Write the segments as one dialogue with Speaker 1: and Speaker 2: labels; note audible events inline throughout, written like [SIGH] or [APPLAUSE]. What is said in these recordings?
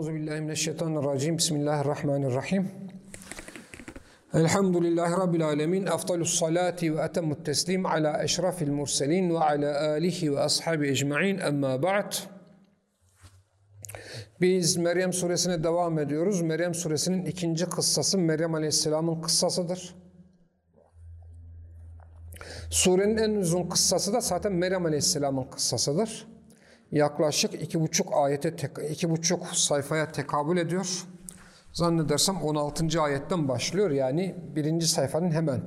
Speaker 1: Euzubillahimineşşeytanirracim. Bismillahirrahmanirrahim. Elhamdülillahi Rabbil alemin. Afdalus salati ve etemmut teslim ala eşrafil murselin ve ala alihi ve ashabi ecma'in. Emma ba'd. Biz Meryem suresine devam ediyoruz. Meryem suresinin ikinci kıssası Meryem aleyhisselamın kıssasıdır. Surenin en uzun kıssası da zaten Meryem aleyhisselamın kıssasıdır yaklaşık iki buçuk ayete, iki buçuk sayfaya tekabül ediyor. Zannedersem 16. ayetten başlıyor. Yani birinci sayfanın hemen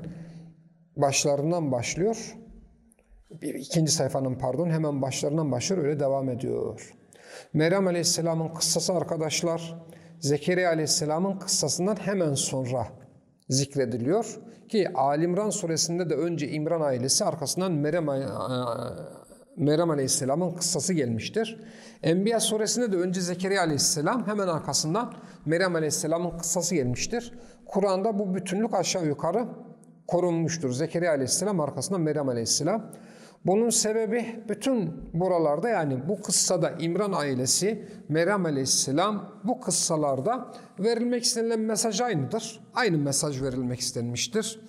Speaker 1: başlarından başlıyor. İkinci sayfanın pardon hemen başlarından başlıyor. Öyle devam ediyor. Meryem Aleyhisselam'ın kıssası arkadaşlar Zekeriya Aleyhisselam'ın kıssasından hemen sonra zikrediliyor. Ki Alimran suresinde de önce İmran ailesi arkasından Meryem Meryem Aleyhisselam'ın kıssası gelmiştir. Enbiya suresinde de önce Zekeriya Aleyhisselam hemen arkasından Meryem Aleyhisselam'ın kıssası gelmiştir. Kur'an'da bu bütünlük aşağı yukarı korunmuştur. Zekeriya Aleyhisselam arkasından Meryem Aleyhisselam. Bunun sebebi bütün buralarda yani bu kıssada İmran ailesi, Meryem Aleyhisselam bu kıssalarda verilmek istenilen mesaj aynıdır. Aynı mesaj verilmek istenmiştir.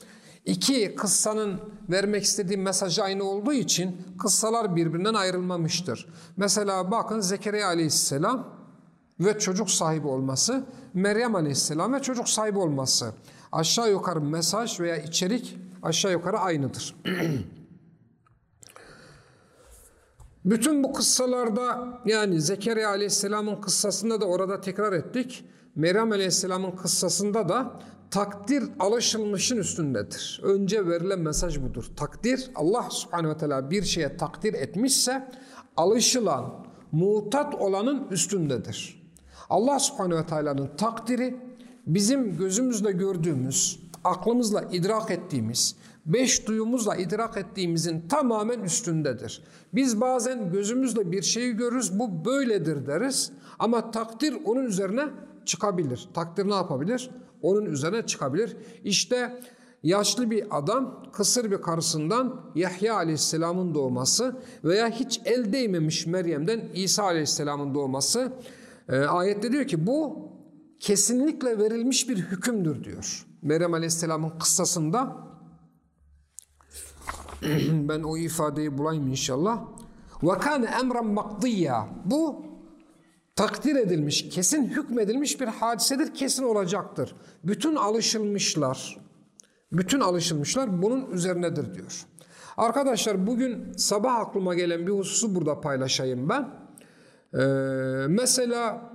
Speaker 1: İki kıssanın vermek istediği mesaj aynı olduğu için kıssalar birbirinden ayrılmamıştır. Mesela bakın Zekeriya aleyhisselam ve çocuk sahibi olması, Meryem aleyhisselam ve çocuk sahibi olması. Aşağı yukarı mesaj veya içerik aşağı yukarı aynıdır. [CLEARS THROAT] Bütün bu kıssalarda yani Zekeriya aleyhisselamın kıssasında da orada tekrar ettik. Meryem aleyhisselamın kıssasında da takdir alışılmışın üstündedir. Önce verilen mesaj budur. Takdir Allah subhanehu ve teala bir şeye takdir etmişse alışılan, mutat olanın üstündedir. Allah subhanehu ve teala'nın takdiri bizim gözümüzle gördüğümüz, aklımızla idrak ettiğimiz, beş duyumuzla idrak ettiğimizin tamamen üstündedir. Biz bazen gözümüzle bir şeyi görürüz, bu böyledir deriz ama takdir onun üzerine çıkabilir. Takdir ne yapabilir? onun üzerine çıkabilir. İşte yaşlı bir adam kısır bir karısından Yahya aleyhisselamın doğması veya hiç el değmemiş Meryem'den İsa aleyhisselamın doğması e, ayette diyor ki bu kesinlikle verilmiş bir hükümdür diyor. Meryem aleyhisselamın kıssasında [CLEARS THROAT] ben o ifadeyi bulayım inşallah. وَكَانَ اَمْرًا مَقْضِيًّا Bu takdir edilmiş, kesin hükmedilmiş bir hadisedir, kesin olacaktır. Bütün alışılmışlar, bütün alışılmışlar bunun üzerinedir diyor. Arkadaşlar bugün sabah aklıma gelen bir hususu burada paylaşayım ben. Ee, mesela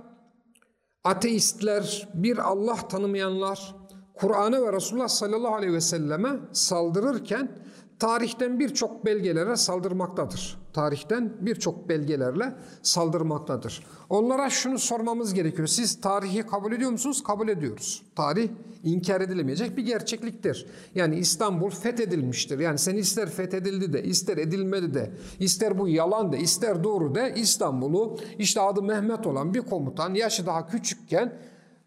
Speaker 1: ateistler, bir Allah tanımayanlar, Kur'an'a ve Resulullah sallallahu aleyhi ve selleme saldırırken tarihten birçok belgelere saldırmaktadır. Tarihten birçok belgelerle saldırmaktadır. Onlara şunu sormamız gerekiyor. Siz tarihi kabul ediyor musunuz? Kabul ediyoruz. Tarih inkar edilemeyecek bir gerçekliktir. Yani İstanbul fethedilmiştir. Yani sen ister fethedildi de, ister edilmedi de, ister bu yalan de, ister doğru de İstanbul'u işte adı Mehmet olan bir komutan yaşı daha küçükken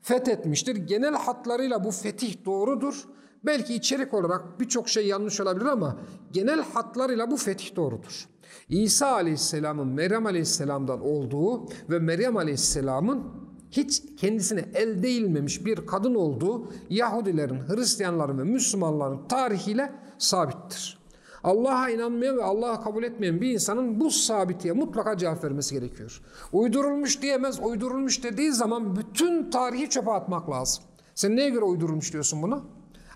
Speaker 1: fethetmiştir. Genel hatlarıyla bu fetih doğrudur. Belki içerik olarak birçok şey yanlış olabilir ama genel hatlarıyla bu fetih doğrudur. İsa Aleyhisselam'ın Meryem Aleyhisselam'dan olduğu ve Meryem Aleyhisselam'ın hiç kendisine el değilmemiş bir kadın olduğu Yahudilerin, Hristiyanların ve Müslümanların tarihiyle sabittir. Allah'a inanmayan ve Allah'a kabul etmeyen bir insanın bu sabitiye mutlaka cevap vermesi gerekiyor. Uydurulmuş diyemez, uydurulmuş dediği zaman bütün tarihi çöpe atmak lazım. Sen neye göre uydurulmuş diyorsun bunu?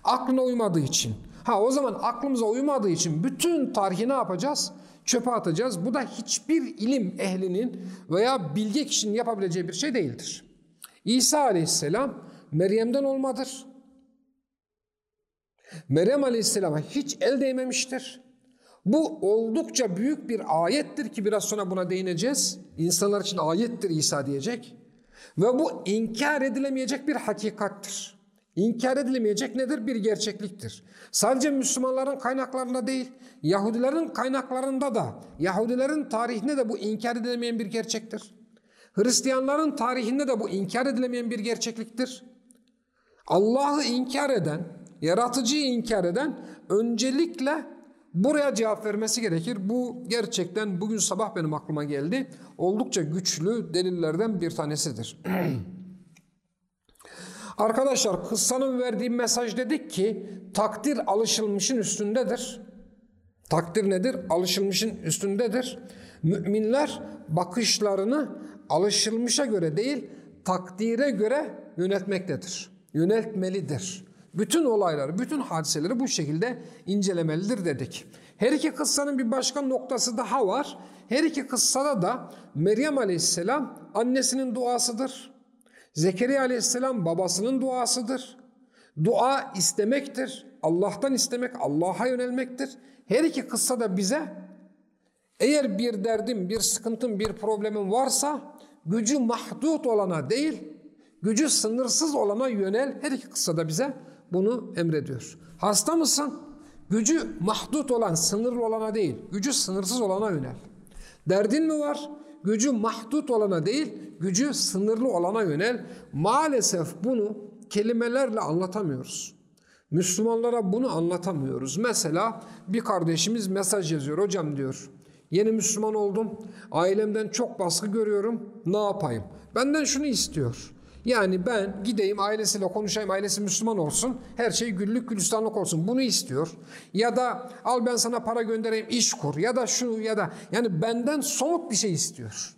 Speaker 1: Aklına uymadığı için. Ha o zaman aklımıza uymadığı için bütün tarihi ne yapacağız? Çöpe atacağız. Bu da hiçbir ilim ehlinin veya bilge kişinin yapabileceği bir şey değildir. İsa aleyhisselam Meryem'den olmadır. Meryem aleyhisselama hiç el değmemiştir. Bu oldukça büyük bir ayettir ki biraz sonra buna değineceğiz. İnsanlar için ayettir İsa diyecek. Ve bu inkar edilemeyecek bir hakikattir. İnkar edilemeyecek nedir? Bir gerçekliktir. Sadece Müslümanların kaynaklarında değil, Yahudilerin kaynaklarında da, Yahudilerin tarihinde de bu inkar edilemeyen bir gerçektir. Hristiyanların tarihinde de bu inkar edilemeyen bir gerçekliktir. Allah'ı inkar eden, yaratıcıyı inkar eden öncelikle buraya cevap vermesi gerekir. Bu gerçekten bugün sabah benim aklıma geldi. Oldukça güçlü delillerden bir tanesidir. [CLEARS THROAT] Arkadaşlar kıssanın verdiği mesaj dedik ki takdir alışılmışın üstündedir. Takdir nedir? Alışılmışın üstündedir. Müminler bakışlarını alışılmışa göre değil takdire göre yönetmektedir. Yönetmelidir. Bütün olayları, bütün hadiseleri bu şekilde incelemelidir dedik. Her iki kıssanın bir başka noktası daha var. Her iki kıssada da Meryem Aleyhisselam annesinin duasıdır. Zekeriya Aleyhisselam babasının duasıdır. Dua istemektir. Allah'tan istemek, Allah'a yönelmektir. Her iki kıssa da bize eğer bir derdim, bir sıkıntım, bir problemim varsa gücü mahdut olana değil, gücü sınırsız olana yönel. Her iki kıssa da bize bunu emrediyor. Hasta mısın? Gücü mahdut olan, sınırlı olana değil, gücü sınırsız olana yönel. Derdin mi var? Gücü mahdut olana değil, gücü sınırlı olana yönel. Maalesef bunu kelimelerle anlatamıyoruz. Müslümanlara bunu anlatamıyoruz. Mesela bir kardeşimiz mesaj yazıyor. Hocam diyor, yeni Müslüman oldum, ailemden çok baskı görüyorum, ne yapayım? Benden şunu istiyor. Yani ben gideyim ailesiyle konuşayım, ailesi Müslüman olsun, her şey güllük gülistanlık olsun. Bunu istiyor. Ya da al ben sana para göndereyim, iş kur. Ya da şu ya da yani benden somut bir şey istiyor.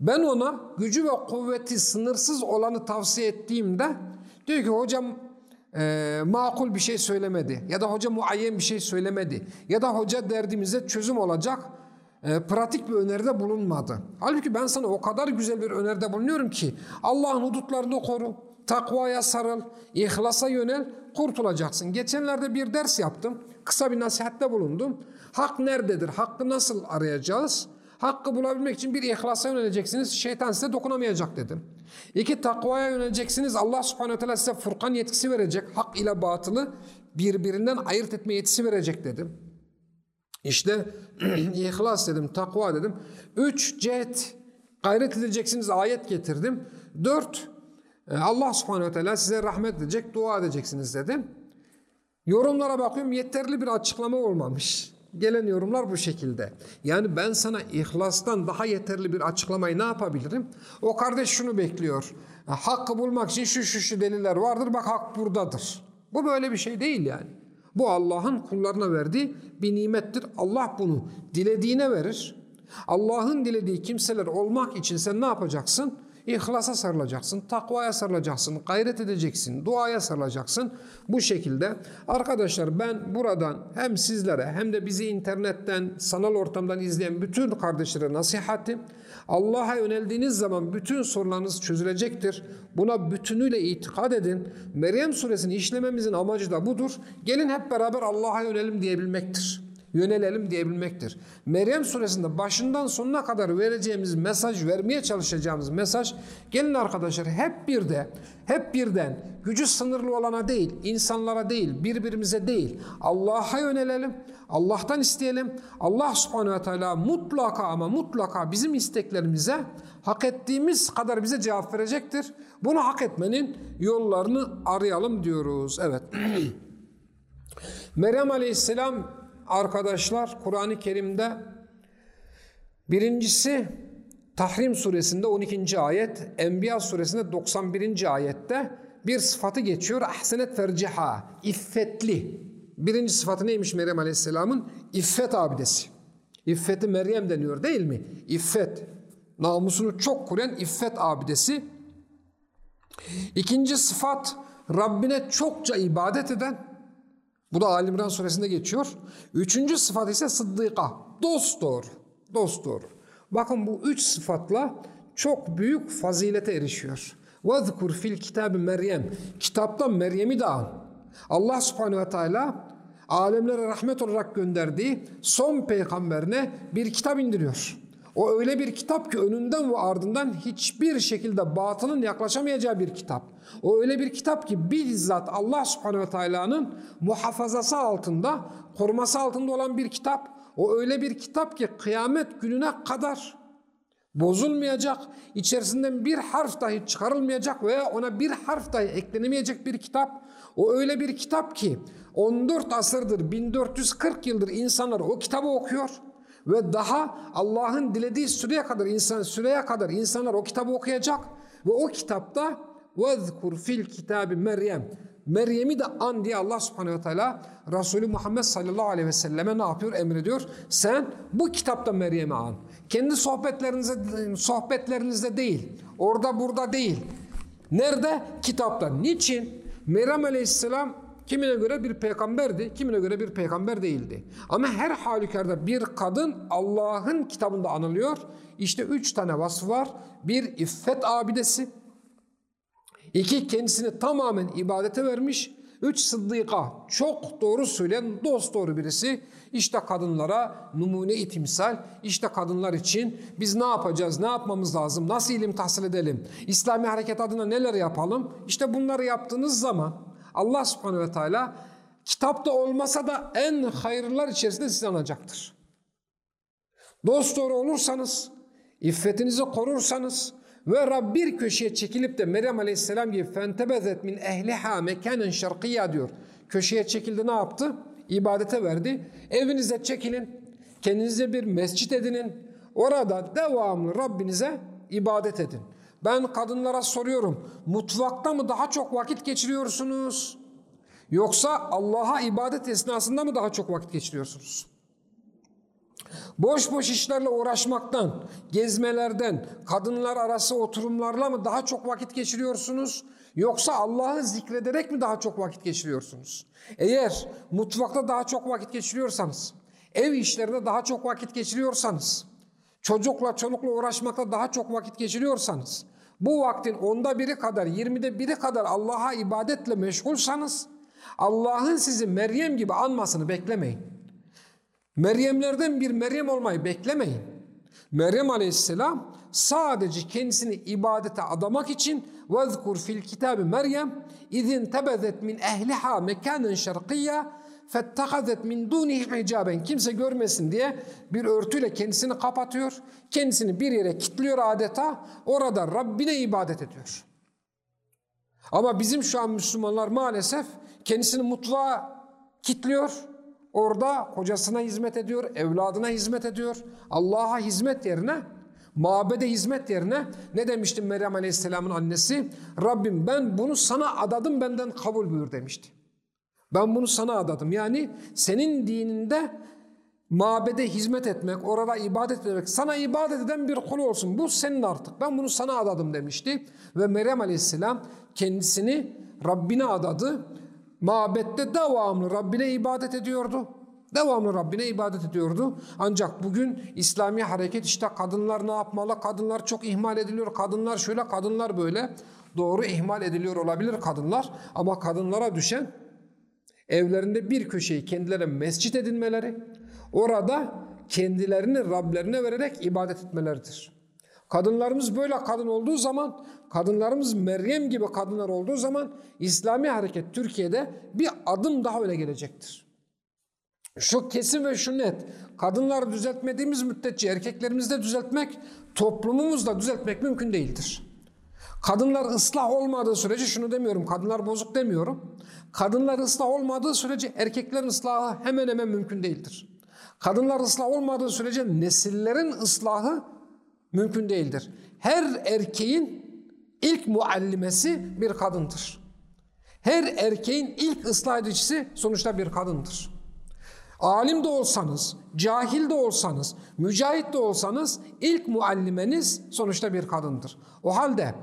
Speaker 1: Ben ona gücü ve kuvveti sınırsız olanı tavsiye ettiğimde diyor ki hocam e, makul bir şey söylemedi. Ya da hoca muayyen bir şey söylemedi. Ya da hoca derdimize çözüm olacak e, pratik bir öneride bulunmadı. Halbuki ben sana o kadar güzel bir öneride bulunuyorum ki Allah'ın hudutlarını koru, takvaya sarıl, ihlasa yönel, kurtulacaksın. Geçenlerde bir ders yaptım, kısa bir nasihatte bulundum. Hak nerededir, hakkı nasıl arayacağız? Hakkı bulabilmek için bir ihlasa yöneleceksiniz, şeytan size dokunamayacak dedim. İki takvaya yöneleceksiniz, Allah subhanehu teala size furkan yetkisi verecek, hak ile batılı birbirinden ayırt etme yetkisi verecek dedim. İşte [CLEARS THROAT] ihlas dedim, takva dedim. Üç, cet, gayret edeceksiniz ayet getirdim. Dört, e, Allah subhanehu teala size rahmet edecek, dua edeceksiniz dedim. Yorumlara bakıyorum yeterli bir açıklama olmamış. Gelen yorumlar bu şekilde. Yani ben sana ihlastan daha yeterli bir açıklamayı ne yapabilirim? O kardeş şunu bekliyor. Hakkı bulmak için şu şu şu deliller vardır bak hak buradadır. Bu böyle bir şey değil yani. Bu Allah'ın kullarına verdiği bir nimettir. Allah bunu dilediğine verir. Allah'ın dilediği kimseler olmak için sen ne yapacaksın? İhlasa sarılacaksın, takvaya sarılacaksın, gayret edeceksin, duaya sarılacaksın. Bu şekilde arkadaşlar ben buradan hem sizlere hem de bizi internetten, sanal ortamdan izleyen bütün kardeşlere nasihatim. Allah'a yöneldiğiniz zaman bütün sorularınız çözülecektir. Buna bütünüyle itikad edin. Meryem suresini işlememizin amacı da budur. Gelin hep beraber Allah'a yönelim diyebilmektir yönelelim diyebilmektir. Meryem suresinde başından sonuna kadar vereceğimiz mesaj, vermeye çalışacağımız mesaj gelin arkadaşlar hep bir de, hep birden gücü sınırlı olana değil, insanlara değil, birbirimize değil, Allah'a yönelelim, Allah'tan isteyelim. Allah subhanehu ve teala mutlaka ama mutlaka bizim isteklerimize hak ettiğimiz kadar bize cevap verecektir. Bunu hak etmenin yollarını arayalım diyoruz. Evet. [CLEARS THROAT] Meryem Aleyhisselam arkadaşlar Kur'an-ı Kerim'de birincisi Tahrim suresinde 12. ayet, Enbiya suresinde 91. ayette bir sıfatı geçiyor. Ahsenet ferciha, iffetli Birinci sıfatı neymiş Meryem Aleyhisselam'ın? İffet abidesi. İffeti Meryem deniyor değil mi? İffet. Namusunu çok koruyan iffet abidesi. İkinci sıfat Rabbine çokça ibadet eden, bu da Ali İmran suresinde geçiyor. Üçüncü sıfat ise sıddıka. Dost doğru. Dost doğru. Bakın bu üç sıfatla çok büyük fazilete erişiyor. وَذْكُرْ fil kitabı Meryem. Kitapta Meryem'i de an. Allah subhanehu ve teala alemlere rahmet olarak gönderdiği son peygamberine bir kitap indiriyor. O öyle bir kitap ki önünden ve ardından hiçbir şekilde batının yaklaşamayacağı bir kitap. O öyle bir kitap ki bizzat Allah subhanehu ve teala'nın muhafazası altında, koruması altında olan bir kitap. O öyle bir kitap ki kıyamet gününe kadar bozulmayacak, içerisinden bir harf dahi çıkarılmayacak veya ona bir harf dahi eklenemeyecek bir kitap. O öyle bir kitap ki 14 asırdır, 1440 yıldır insanlar o kitabı okuyor ve daha Allah'ın dilediği süreye kadar insan süreye kadar insanlar o kitabı okuyacak ve o kitapta vezkur fil kitabi Meryem Meryem'i de an diye Allah subhanehu ve teala Resulü Muhammed sallallahu aleyhi ve selleme ne yapıyor? Emrediyor. Sen bu kitapta Meryem'i an. Kendi sohbetlerinizde, sohbetlerinizde değil. Orada burada değil. Nerede? Kitapta. Niçin? Meryem aleyhisselam kimine göre bir peygamberdi, kimine göre bir peygamber değildi. Ama her halükarda bir kadın Allah'ın kitabında anılıyor. İşte üç tane vasfı var. Bir iffet abidesi, İki kendisini tamamen ibadete vermiş. Üç sıddıka çok doğru söyleyen dost doğru birisi. İşte kadınlara numune-i timsal. İşte kadınlar için biz ne yapacağız, ne yapmamız lazım, nasıl ilim tahsil edelim, İslami hareket adına neler yapalım. İşte bunları yaptığınız zaman Allah subhanehu ve teala kitapta olmasa da en hayırlar içerisinde sizi anacaktır. Dost doğru olursanız, iffetinizi korursanız, ve Rab bir köşeye çekilip de Meryem Aleyhisselam gibi fentebezet min ehliha mekanen şarkıya diyor. Köşeye çekildi ne yaptı? İbadete verdi. Evinize çekilin. Kendinize bir mescit edinin. Orada devamlı Rabbinize ibadet edin. Ben kadınlara soruyorum. Mutfakta mı daha çok vakit geçiriyorsunuz? Yoksa Allah'a ibadet esnasında mı daha çok vakit geçiriyorsunuz? Boş boş işlerle uğraşmaktan, gezmelerden, kadınlar arası oturumlarla mı daha çok vakit geçiriyorsunuz? Yoksa Allah'ı zikrederek mi daha çok vakit geçiriyorsunuz? Eğer mutfakta daha çok vakit geçiriyorsanız, ev işlerinde daha çok vakit geçiriyorsanız, çocukla çolukla uğraşmakta daha çok vakit geçiriyorsanız, bu vaktin onda biri kadar, yirmide biri kadar Allah'a ibadetle meşgulsanız, Allah'ın sizi Meryem gibi anmasını beklemeyin. Meryemlerden bir Meryem olmayı beklemeyin. Meryem aleyhisselam sadece kendisini ibadete adamak için وَذْكُرْ fil kitabı Meryem اِذِنْ تَبَذَتْ min ehliha mekanen şarkiyya فَاتَّخَذَتْ min دُونِهِ hicaben Kimse görmesin diye bir örtüyle kendisini kapatıyor. Kendisini bir yere kilitliyor adeta. Orada Rabbine ibadet ediyor. Ama bizim şu an Müslümanlar maalesef kendisini mutfağa kilitliyor Orada kocasına hizmet ediyor, evladına hizmet ediyor. Allah'a hizmet yerine, mabede hizmet yerine ne demişti Meryem Aleyhisselam'ın annesi? Rabbim ben bunu sana adadım benden kabul buyur demişti. Ben bunu sana adadım. Yani senin dininde mabede hizmet etmek, orada ibadet etmek, sana ibadet eden bir kul olsun. Bu senin artık. Ben bunu sana adadım demişti. Ve Meryem Aleyhisselam kendisini Rabbine adadı Mabette devamlı Rabbine ibadet ediyordu. Devamlı Rabbine ibadet ediyordu. Ancak bugün İslami hareket işte kadınlar ne yapmalı? Kadınlar çok ihmal ediliyor. Kadınlar şöyle, kadınlar böyle. Doğru ihmal ediliyor olabilir kadınlar. Ama kadınlara düşen evlerinde bir köşeyi kendilerine mescit edinmeleri, orada kendilerini Rablerine vererek ibadet etmeleridir. Kadınlarımız böyle kadın olduğu zaman, kadınlarımız Meryem gibi kadınlar olduğu zaman İslami hareket Türkiye'de bir adım daha öne gelecektir. Şu kesin ve şu net. Kadınları düzeltmediğimiz müddetçe erkeklerimizde düzeltmek, toplumumuzda düzeltmek mümkün değildir. Kadınlar ıslah olmadığı sürece şunu demiyorum, kadınlar bozuk demiyorum. Kadınlar ıslah olmadığı sürece erkeklerin ıslahı hemen hemen mümkün değildir. Kadınlar ıslah olmadığı sürece nesillerin ıslahı mümkün değildir. Her erkeğin ilk muallimesi bir kadındır. Her erkeğin ilk ıslah edicisi sonuçta bir kadındır. Alim de olsanız, cahil de olsanız, mücahit de olsanız ilk muallimeniz sonuçta bir kadındır. O halde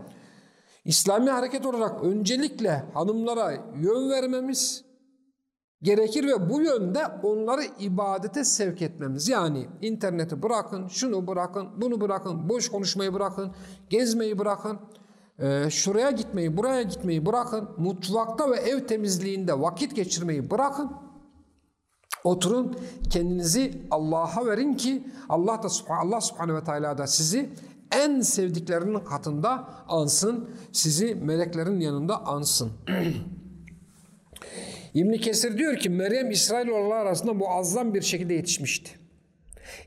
Speaker 1: İslami hareket olarak öncelikle hanımlara yön vermemiz, gerekir ve bu yönde onları ibadete sevk etmemiz. Yani interneti bırakın, şunu bırakın, bunu bırakın, boş konuşmayı bırakın, gezmeyi bırakın, e, şuraya gitmeyi, buraya gitmeyi bırakın, mutfakta ve ev temizliğinde vakit geçirmeyi bırakın. Oturun kendinizi Allah'a verin ki Allah da Allah Subhanahu ve Teala da sizi en sevdiklerinin katında ansın, sizi meleklerin yanında ansın. [CLEARS THROAT] İbn Kesir diyor ki Meryem İsrailoğulları arasında muazzam bir şekilde yetişmişti.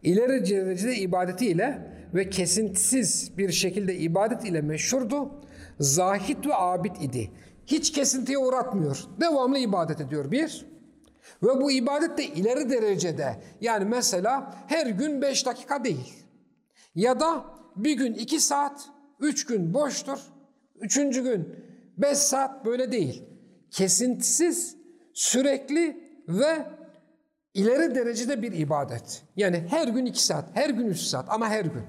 Speaker 1: İleri derecede ibadetiyle ve kesintisiz bir şekilde ibadet ile meşhurdu. Zahit ve abid idi. Hiç kesintiye uğratmıyor. Devamlı ibadet ediyor bir. Ve bu ibadet de ileri derecede. Yani mesela her gün beş dakika değil. Ya da bir gün iki saat, üç gün boştur. Üçüncü gün beş saat böyle değil. Kesintisiz, sürekli ve ileri derecede bir ibadet. Yani her gün iki saat, her gün üç saat ama her gün.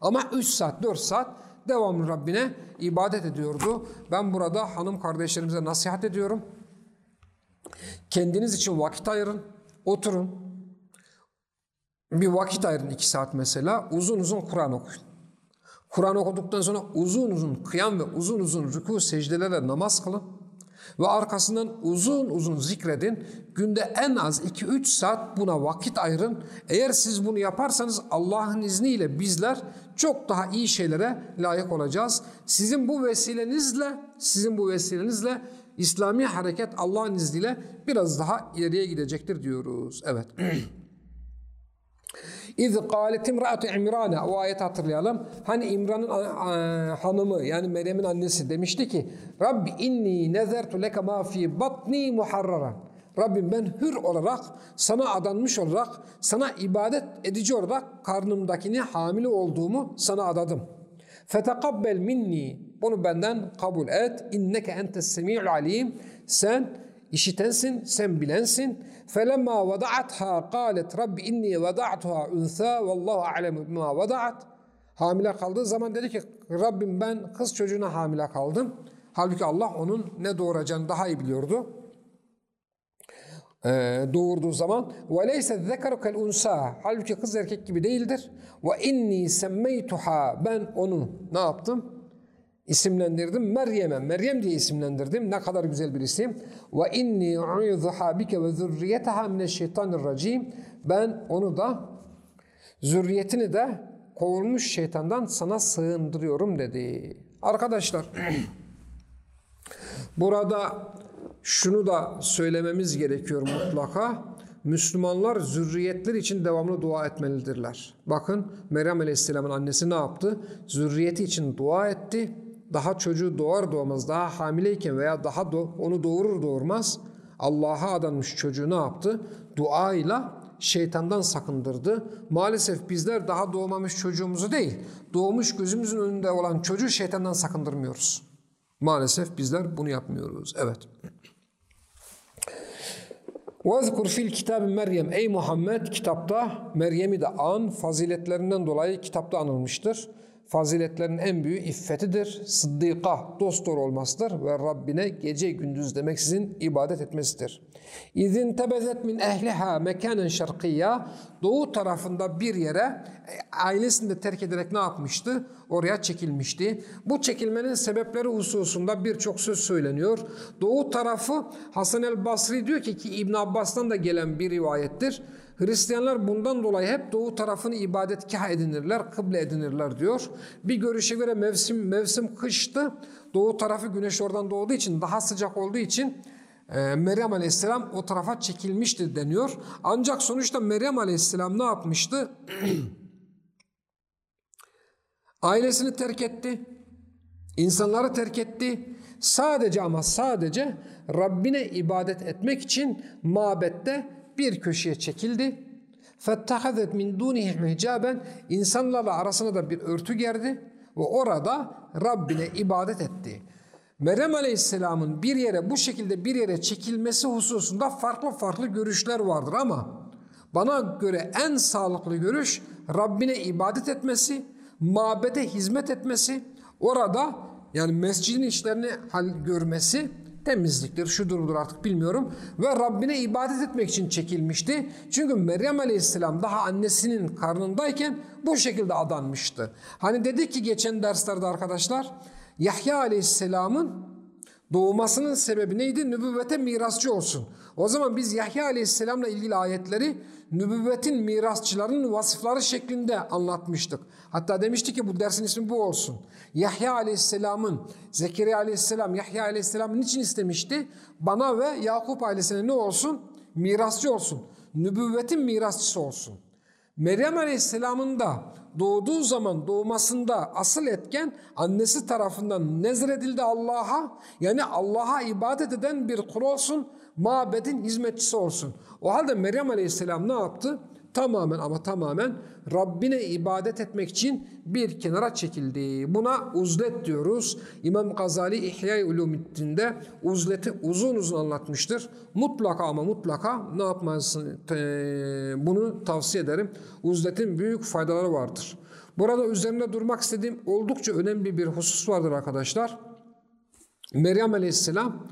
Speaker 1: Ama üç saat, dört saat devamlı Rabbine ibadet ediyordu. Ben burada hanım kardeşlerimize nasihat ediyorum. Kendiniz için vakit ayırın, oturun. Bir vakit ayırın iki saat mesela, uzun uzun Kur'an okuyun. Kur'an okuduktan sonra uzun uzun kıyam ve uzun uzun rükû secdelerle namaz kılın. Ve arkasından uzun uzun zikredin. Günde en az 2-3 saat buna vakit ayırın. Eğer siz bunu yaparsanız Allah'ın izniyle bizler çok daha iyi şeylere layık olacağız. Sizin bu vesilenizle, sizin bu vesilenizle İslami hareket Allah'ın izniyle biraz daha ileriye gidecektir diyoruz. Evet. [CLEARS THROAT] İz kâletim ra'atu İmran'a. O ayet hatırlayalım. Hani İmran'ın hanımı yani Meryem'in annesi demişti ki Rabbi inni nezertu leke ma fi batni muharraran. Rabbim ben hür olarak, sana adanmış olarak, sana ibadet edici olarak karnımdakini hamile olduğumu sana adadım. Fetekabbel minni. Bunu benden kabul et. İnneke entes semi'ul alim. Sen işitensin, sen bilensin فَلَمَّا وَضَعَتْهَا قَالَتْ رَبِّ اِنِّي وَضَعْتُهَا اُنْثَى وَاللّٰهُ عَلَمُ بِمَا وَضَعَتْ Hamile kaldığı zaman dedi ki Rabbim ben kız çocuğuna hamile kaldım. Halbuki Allah onun ne doğuracağını daha iyi biliyordu. Ee, doğurduğu zaman وَلَيْسَ الذَّكَرُ كَالْاُنْسَى Halbuki kız erkek gibi değildir. وَاِنِّي سَمَّيْتُهَا Ben onu ne yaptım? İsimlendirdim. Meryem'e, Meryem diye isimlendirdim. Ne kadar güzel bir isim. Ve inni u'idhuha bike ve zürriyetaha mineşşeytanirracim. Ben onu da zürriyetini de kovulmuş şeytandan sana sığındırıyorum dedi. Arkadaşlar [CLEARS THROAT] burada şunu da söylememiz gerekiyor mutlaka. Müslümanlar zürriyetler için devamlı dua etmelidirler. Bakın Meryem Aleyhisselam'ın annesi ne yaptı? Zürriyeti için dua etti daha çocuğu doğar doğmaz, daha hamileyken veya daha do onu doğurur doğurmaz Allah'a adanmış çocuğu ne yaptı? Duayla şeytandan sakındırdı. Maalesef bizler daha doğmamış çocuğumuzu değil, doğmuş gözümüzün önünde olan çocuğu şeytandan sakındırmıyoruz. Maalesef bizler bunu yapmıyoruz. Evet. وَذْكُرْ fil kitabı Meryem Ey Muhammed kitapta Meryem'i de an faziletlerinden dolayı kitapta anılmıştır. Faziletlerin en büyüğü iffetidir. Sıddika, dost doğru olmasıdır ve Rabbine gece gündüz demeksizin ibadet etmesidir. İzin tebezet min ehliha mekanen şarkiyya doğu tarafında bir yere e, ailesini de terk ederek ne yapmıştı? Oraya çekilmişti. Bu çekilmenin sebepleri hususunda birçok söz söyleniyor. Doğu tarafı Hasan el Basri diyor ki ki İbn Abbas'tan da gelen bir rivayettir. Hristiyanlar bundan dolayı hep doğu tarafını ibadetgah edinirler, kıble edinirler diyor. Bir görüşe göre mevsim mevsim kıştı. Doğu tarafı güneş oradan doğduğu için daha sıcak olduğu için e, Meryem Aleyhisselam o tarafa çekilmiştir deniyor. Ancak sonuçta Meryem Aleyhisselam ne yapmıştı? [CLEARS THROAT] Ailesini terk etti. insanları terk etti. Sadece ama sadece Rabbine ibadet etmek için mabette bir köşeye çekildi. فَاتَّخَذَتْ مِنْ دُونِهِمْ hicaben insanlarla arasına da bir örtü gerdi ve orada Rabbine ibadet etti. Meryem Aleyhisselam'ın bir yere bu şekilde bir yere çekilmesi hususunda farklı farklı görüşler vardır ama bana göre en sağlıklı görüş Rabbine ibadet etmesi, mabede hizmet etmesi, orada yani mescidin işlerini hal görmesi temizliktir, şudur budur artık bilmiyorum. Ve Rabbine ibadet etmek için çekilmişti. Çünkü Meryem Aleyhisselam daha annesinin karnındayken bu şekilde adanmıştı. Hani dedik ki geçen derslerde arkadaşlar Yahya Aleyhisselam'ın doğmasının sebebi neydi? Nübüvvete mirasçı olsun. O zaman biz Yahya Aleyhisselam'la ilgili ayetleri nübüvvetin mirasçılarının vasıfları şeklinde anlatmıştık. Hatta demişti ki bu dersin ismi bu olsun. Yahya Aleyhisselam'ın, Zekeriya Aleyhisselam, Yahya Aleyhisselam niçin istemişti? Bana ve Yakup ailesine ne olsun? Mirasçı olsun. Nübüvvetin mirasçısı olsun. Meryem Aleyhisselam'ın da doğduğu zaman doğmasında asıl etken annesi tarafından nezredildi Allah'a. Yani Allah'a ibadet eden bir kul olsun. mabedin hizmetçisi olsun. O halde Meryem Aleyhisselam ne yaptı? Tamamen ama tamamen Rabbine ibadet etmek için bir kenara çekildi. Buna uzlet diyoruz. İmam Gazali İhya-i Ulumiddin'de uzleti uzun uzun anlatmıştır. Mutlaka ama mutlaka ne yapmasın bunu tavsiye ederim. Uzletin büyük faydaları vardır. Burada üzerinde durmak istediğim oldukça önemli bir husus vardır arkadaşlar. Meryem Aleyhisselam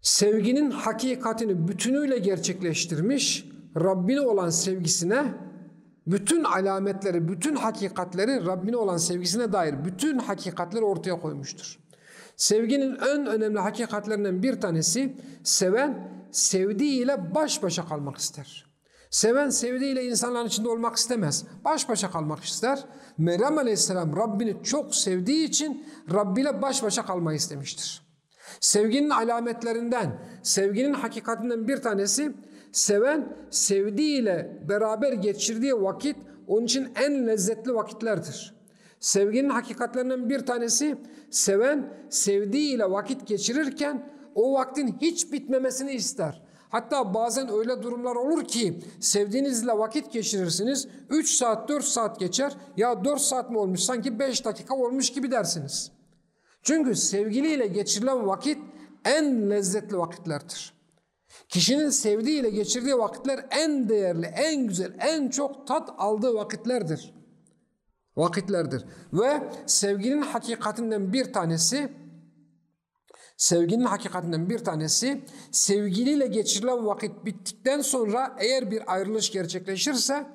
Speaker 1: sevginin hakikatini bütünüyle gerçekleştirmiş, Rabbine olan sevgisine bütün alametleri, bütün hakikatleri Rabbine olan sevgisine dair bütün hakikatleri ortaya koymuştur. Sevginin en önemli hakikatlerinden bir tanesi seven sevdiğiyle baş başa kalmak ister. Seven sevdiğiyle insanların içinde olmak istemez. Baş başa kalmak ister. Meryem Aleyhisselam Rabbini çok sevdiği için Rabbiyle baş başa kalmayı istemiştir. Sevginin alametlerinden, sevginin hakikatinden bir tanesi seven sevdiğiyle beraber geçirdiği vakit onun için en lezzetli vakitlerdir. Sevginin hakikatlerinden bir tanesi seven sevdiğiyle vakit geçirirken o vaktin hiç bitmemesini ister. Hatta bazen öyle durumlar olur ki sevdiğinizle vakit geçirirsiniz. 3 saat 4 saat geçer. Ya 4 saat mi olmuş sanki 5 dakika olmuş gibi dersiniz. Çünkü sevgiliyle geçirilen vakit en lezzetli vakitlerdir. Kişinin sevdiğiyle geçirdiği vakitler en değerli, en güzel, en çok tat aldığı vakitlerdir. Vakitlerdir. Ve sevginin hakikatinden bir tanesi Sevginin hakikatinden bir tanesi sevgiliyle geçirilen vakit bittikten sonra eğer bir ayrılış gerçekleşirse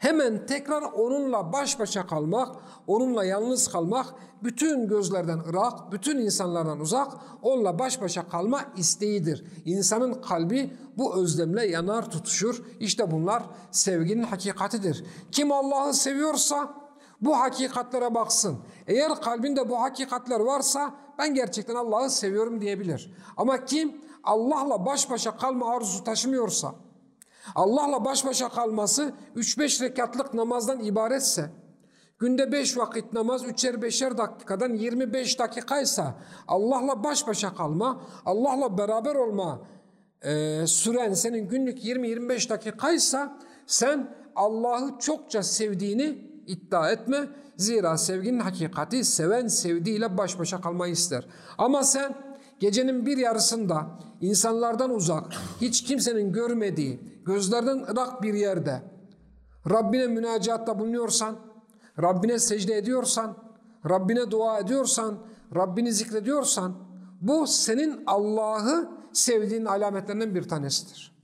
Speaker 1: hemen tekrar onunla baş başa kalmak, onunla yalnız kalmak, bütün gözlerden ırak, bütün insanlardan uzak, onunla baş başa kalma isteğidir. İnsanın kalbi bu özlemle yanar tutuşur. İşte bunlar sevginin hakikatidir. Kim Allah'ı seviyorsa bu hakikatlere baksın. Eğer kalbinde bu hakikatler varsa ben gerçekten Allah'ı seviyorum diyebilir. Ama kim Allah'la baş başa kalma arzusu taşımıyorsa, Allah'la baş başa kalması 3-5 rekatlık namazdan ibaretse, günde 5 vakit namaz 3'er 5'er dakikadan 25 dakikaysa Allah'la baş başa kalma, Allah'la beraber olma e, süren senin günlük 20-25 dakikaysa sen Allah'ı çokça sevdiğini iddia etme. Zira sevginin hakikati seven sevdiğiyle baş başa kalmayı ister. Ama sen gecenin bir yarısında insanlardan uzak, hiç kimsenin görmediği, gözlerden ırak bir yerde Rabbine münacatta bulunuyorsan, Rabbine secde ediyorsan, Rabbine dua ediyorsan, Rabbini zikrediyorsan bu senin Allah'ı sevdiğin alametlerinden bir tanesidir.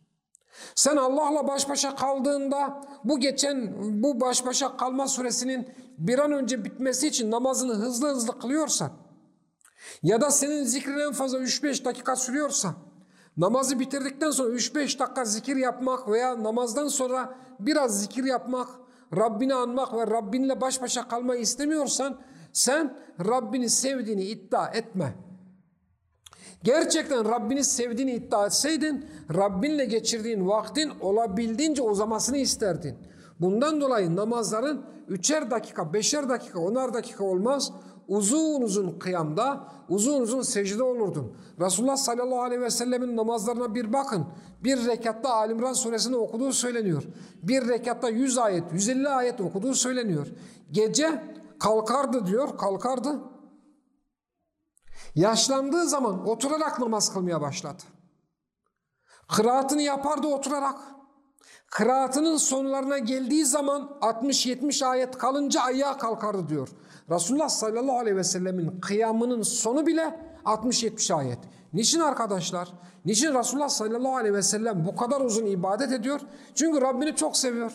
Speaker 1: Sen Allah'la baş başa kaldığında bu geçen bu baş başa kalma süresinin bir an önce bitmesi için namazını hızlı hızlı kılıyorsan ya da senin zikrin en fazla 3-5 dakika sürüyorsa namazı bitirdikten sonra 3-5 dakika zikir yapmak veya namazdan sonra biraz zikir yapmak, Rabbini anmak ve Rabbinle baş başa kalmayı istemiyorsan sen Rabbini sevdiğini iddia etme. Gerçekten Rabbini sevdiğini iddia etseydin, Rabbinle geçirdiğin vaktin olabildiğince uzamasını isterdin. Bundan dolayı namazların üçer dakika, beşer dakika, onar dakika olmaz. Uzun uzun kıyamda, uzun uzun secde olurdun. Resulullah sallallahu aleyhi ve sellemin namazlarına bir bakın. Bir rekatta Alimran suresini okuduğu söyleniyor. Bir rekatta 100 ayet, 150 ayet okuduğu söyleniyor. Gece kalkardı diyor, kalkardı. Yaşlandığı zaman oturarak namaz kılmaya başladı. Kıraatını yapardı oturarak. Kıraatının sonlarına geldiği zaman 60-70 ayet kalınca ayağa kalkardı diyor. Resulullah sallallahu aleyhi ve sellemin kıyamının sonu bile 60-70 ayet. Niçin arkadaşlar? Niçin Resulullah sallallahu aleyhi ve sellem bu kadar uzun ibadet ediyor? Çünkü Rabbini çok seviyor.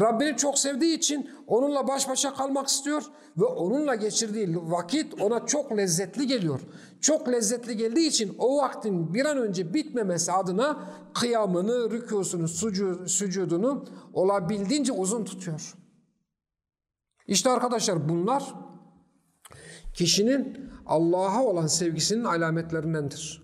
Speaker 1: Rabbini çok sevdiği için onunla baş başa kalmak istiyor ve onunla geçirdiği vakit ona çok lezzetli geliyor. Çok lezzetli geldiği için o vaktin bir an önce bitmemesi adına kıyamını, rükusunu, sucu, sücudunu olabildiğince uzun tutuyor. İşte arkadaşlar bunlar kişinin Allah'a olan sevgisinin alametlerindendir.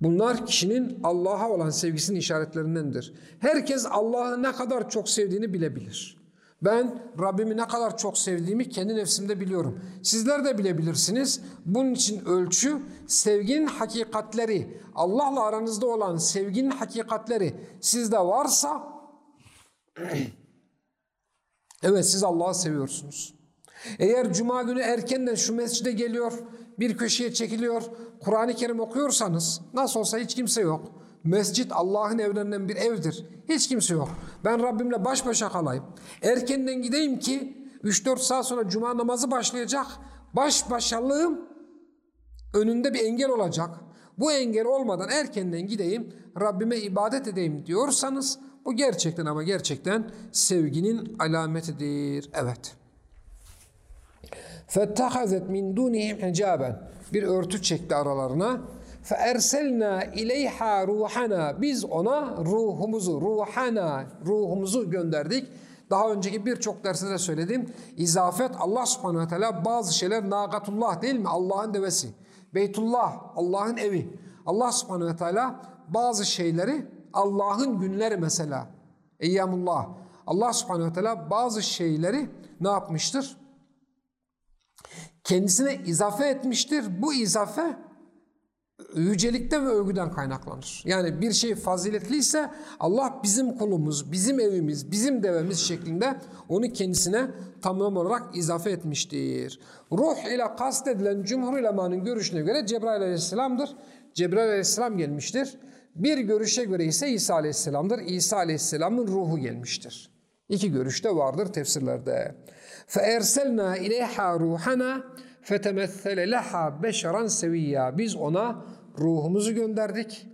Speaker 1: Bunlar kişinin Allah'a olan sevgisinin işaretlerindendir. Herkes Allah'ı ne kadar çok sevdiğini bilebilir. Ben Rabbimi ne kadar çok sevdiğimi kendi nefsimde biliyorum. Sizler de bilebilirsiniz. Bunun için ölçü sevginin hakikatleri, Allah'la aranızda olan sevginin hakikatleri sizde varsa [CLEARS THROAT] evet siz Allah'ı seviyorsunuz. Eğer cuma günü erkenden şu mescide geliyor, bir köşeye çekiliyor, Kur'an-ı Kerim okuyorsanız nasıl olsa hiç kimse yok. Mescit Allah'ın evlerinden bir evdir. Hiç kimse yok. Ben Rabbimle baş başa kalayım. Erkenden gideyim ki 3-4 saat sonra cuma namazı başlayacak. Baş başalığım önünde bir engel olacak. Bu engel olmadan erkenden gideyim, Rabbime ibadet edeyim diyorsanız bu gerçekten ama gerçekten sevginin alametidir. Evet. فَاتَّخَذَتْ مِنْ دُونِهِمْ حِجَابًا Bir örtü çekti aralarına. فَاَرْسَلْنَا اِلَيْهَا ruhana Biz ona ruhumuzu, ruhana, ruhumuzu gönderdik. Daha önceki birçok derste de söyledim. İzafet Allah subhanehu ve teala bazı şeyler nagatullah değil mi? Allah'ın devesi. Beytullah, Allah'ın evi. Allah subhanehu ve teala bazı şeyleri Allah'ın günleri mesela. Eyyamullah. Allah subhanehu ve teala bazı şeyleri ne yapmıştır? Kendisine izafe etmiştir. Bu izafe yücelikte ve övgüden kaynaklanır. Yani bir şey faziletliyse Allah bizim kulumuz, bizim evimiz, bizim devemiz şeklinde onu kendisine tamam olarak izafe etmiştir. Ruh ile kastedilen cumhur ulemanın görüşüne göre Cebrail aleyhisselamdır. Cebrail aleyhisselam gelmiştir. Bir görüşe göre ise İsa aleyhisselamdır. İsa aleyhisselamın ruhu gelmiştir. İki görüş de vardır tefsirlerde. فَاَرْسَلْنَا اِلَيْهَا رُوحَنَا فَتَمَثَّلَ لَهَا بَشَرًا سَوِيًّا Biz ona ruhumuzu gönderdik.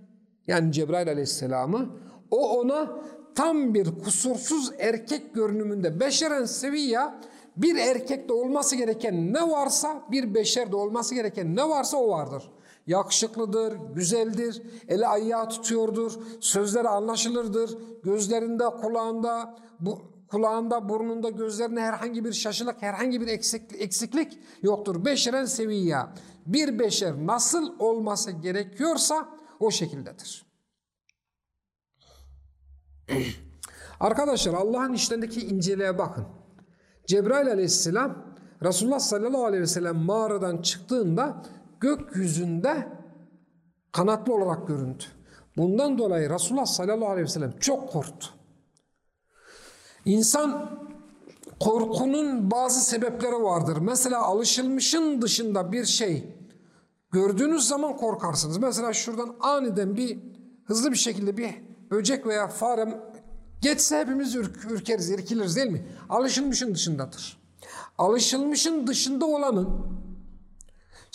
Speaker 1: Yani Cebrail aleyhisselamı. O ona tam bir kusursuz erkek görünümünde beşeren seviyya bir erkekte olması gereken ne varsa bir beşerde olması gereken ne varsa o vardır. Yakışıklıdır, güzeldir, eli ayağı tutuyordur, sözleri anlaşılırdır, gözlerinde, kulağında, bu, kulağında, burnunda, gözlerinde herhangi bir şaşılık, herhangi bir eksiklik, eksiklik yoktur. Beşeren seviyya. Bir beşer nasıl olması gerekiyorsa o şekildedir. Arkadaşlar Allah'ın işlerindeki inceliğe bakın. Cebrail aleyhisselam Resulullah sallallahu aleyhi ve sellem mağaradan çıktığında gökyüzünde kanatlı olarak göründü. Bundan dolayı Resulullah sallallahu aleyhi ve sellem çok korktu. İnsan korkunun bazı sebepleri vardır. Mesela alışılmışın dışında bir şey gördüğünüz zaman korkarsınız. Mesela şuradan aniden bir hızlı bir şekilde bir böcek veya fare geçse hepimiz ürk, ürkeriz, irkiliriz değil mi? Alışılmışın dışındadır. Alışılmışın dışında olanın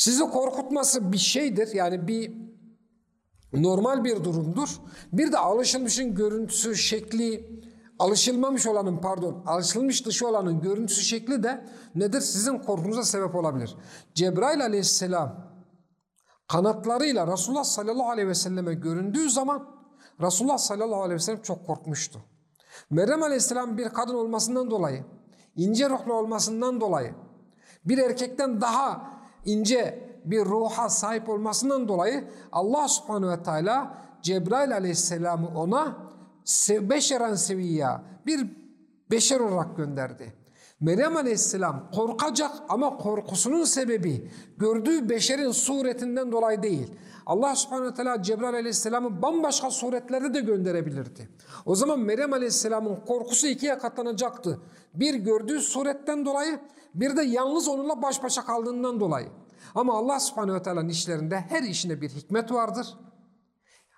Speaker 1: sizi korkutması bir şeydir. Yani bir normal bir durumdur. Bir de alışılmışın görüntüsü, şekli, alışılmamış olanın pardon, alışılmış dışı olanın görüntüsü şekli de nedir? Sizin korkunuza sebep olabilir. Cebrail aleyhisselam kanatlarıyla Resulullah sallallahu aleyhi ve selleme göründüğü zaman Resulullah sallallahu aleyhi ve sellem çok korkmuştu. Meryem aleyhisselam bir kadın olmasından dolayı, ince ruhlu olmasından dolayı, bir erkekten daha ince bir ruha sahip olmasından dolayı Allah subhanehu ve teala Cebrail aleyhisselamı ona beşeren seviyya bir beşer olarak gönderdi. Meryem aleyhisselam korkacak ama korkusunun sebebi gördüğü beşerin suretinden dolayı değil. Allah subhanahu ve teala Cebrail aleyhisselamı bambaşka suretlerde de gönderebilirdi. O zaman Meryem aleyhisselamın korkusu ikiye katlanacaktı. Bir gördüğü suretten dolayı bir de yalnız onunla baş başa kaldığından dolayı. Ama Allah subhanehu ve teala'nın işlerinde her işine bir hikmet vardır.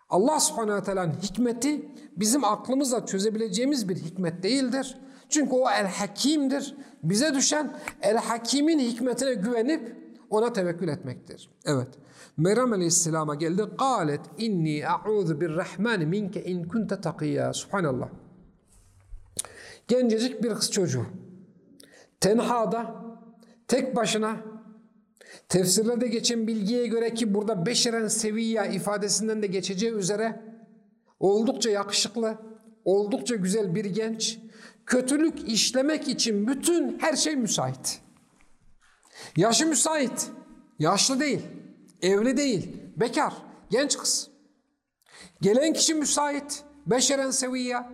Speaker 1: Allah subhanehu ve teala'nın hikmeti bizim aklımızla çözebileceğimiz bir hikmet değildir. Çünkü o el-hakimdir. Bize düşen el-hakimin hikmetine güvenip ona tevekkül etmektir. Evet. Meryem Aleyhisselam'a geldi. Kalet inni a'udhu birrahmani minke in kunte takiyya. Subhanallah. Gencecik bir kız çocuğu. Tenhada, tek başına, tefsirlerde geçen bilgiye göre ki burada beşeren seviyya ifadesinden de geçeceği üzere oldukça yakışıklı, oldukça güzel bir genç, kötülük işlemek için bütün her şey müsait. Yaşı müsait, yaşlı değil, evli değil, bekar, genç kız. Gelen kişi müsait, beşeren seviyya,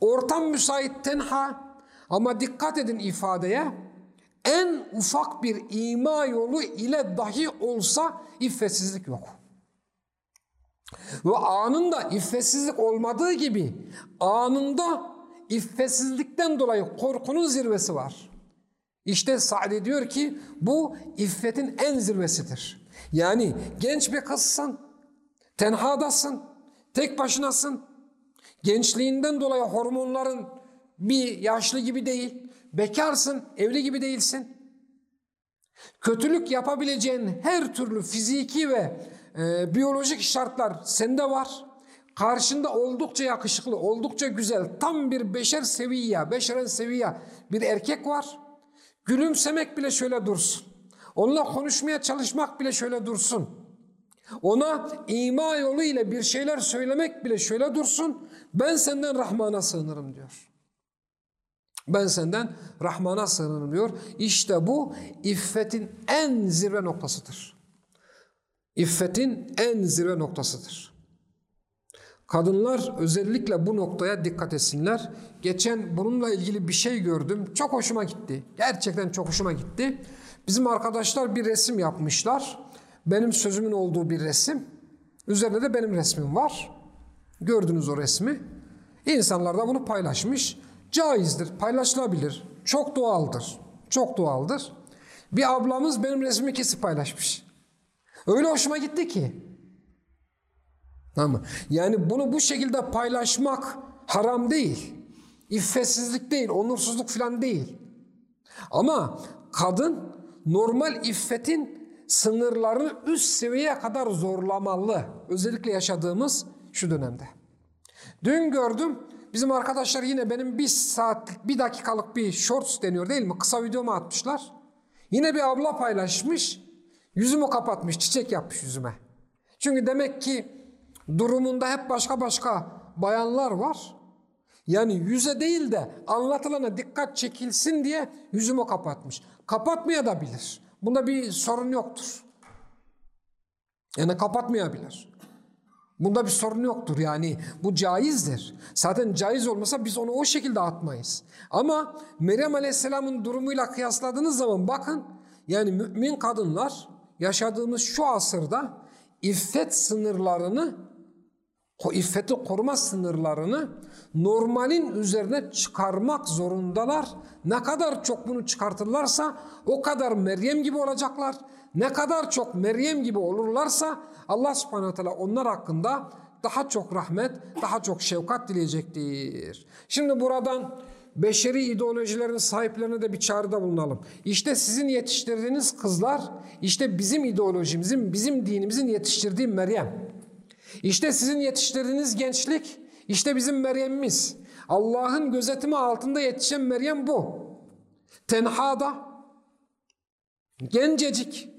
Speaker 1: ortam müsait, tenha, Ama dikkat edin ifadeye en ufak bir ima yolu ile dahi olsa iffetsizlik yok. Ve anında iffetsizlik olmadığı gibi anında iffetsizlikten dolayı korkunun zirvesi var. İşte Sa'di diyor ki bu iffetin en zirvesidir. Yani genç bir kızsın, tenhadasın, tek başınasın. Gençliğinden dolayı hormonların bir yaşlı gibi değil, bekarsın, evli gibi değilsin. Kötülük yapabileceğin her türlü fiziki ve e, biyolojik şartlar sende var. Karşında oldukça yakışıklı, oldukça güzel, tam bir beşer seviye, beşeren seviye bir erkek var. Gülümsemek bile şöyle dursun. Onunla konuşmaya çalışmak bile şöyle dursun. Ona ima yolu ile bir şeyler söylemek bile şöyle dursun. Ben senden Rahman'a sığınırım diyor. Ben senden Rahman'a sığınırım. İşte bu iffetin en zirve noktasıdır. İffetin en zirve noktasıdır. Kadınlar özellikle bu noktaya dikkat etsinler. Geçen bununla ilgili bir şey gördüm. Çok hoşuma gitti. Gerçekten çok hoşuma gitti. Bizim arkadaşlar bir resim yapmışlar. Benim sözümün olduğu bir resim. Üzerinde de benim resmim var. Gördünüz o resmi. İnsanlar da bunu paylaşmış. Caizdir, paylaşılabilir. Çok doğaldır. Çok doğaldır. Bir ablamız benim resmimi kesip paylaşmış. Öyle hoşuma gitti ki. Tamam Yani bunu bu şekilde paylaşmak haram değil. İffetsizlik değil, onursuzluk falan değil. Ama kadın normal iffetin sınırlarını üst seviyeye kadar zorlamalı. Özellikle yaşadığımız şu dönemde. Dün gördüm bizim arkadaşlar yine benim bir saatlik bir dakikalık bir shorts deniyor değil mi? Kısa videomu atmışlar. Yine bir abla paylaşmış. Yüzümü kapatmış, çiçek yapmış yüzüme. Çünkü demek ki durumunda hep başka başka bayanlar var. Yani yüze değil de anlatılana dikkat çekilsin diye yüzümü kapatmış. Kapatmaya da bilir. Bunda bir sorun yoktur. Yani kapatmayabilir. Bunda bir sorun yoktur yani bu caizdir. Zaten caiz olmasa biz onu o şekilde atmayız. Ama Meryem Aleyhisselam'ın durumuyla kıyasladığınız zaman bakın yani mümin kadınlar yaşadığımız şu asırda iffet sınırlarını iffeti koruma sınırlarını normalin üzerine çıkarmak zorundalar. Ne kadar çok bunu çıkartırlarsa o kadar Meryem gibi olacaklar. Ne kadar çok Meryem gibi olurlarsa Allah subhanehu teala onlar hakkında daha çok rahmet, daha çok şefkat dileyecektir. Şimdi buradan beşeri ideolojilerin sahiplerine de bir çağrıda bulunalım. İşte sizin yetiştirdiğiniz kızlar, işte bizim ideolojimizin, bizim dinimizin yetiştirdiği Meryem. İşte sizin yetiştirdiğiniz gençlik, işte bizim Meryem'imiz. Allah'ın gözetimi altında yetişen Meryem bu. Tenhada, gencecik,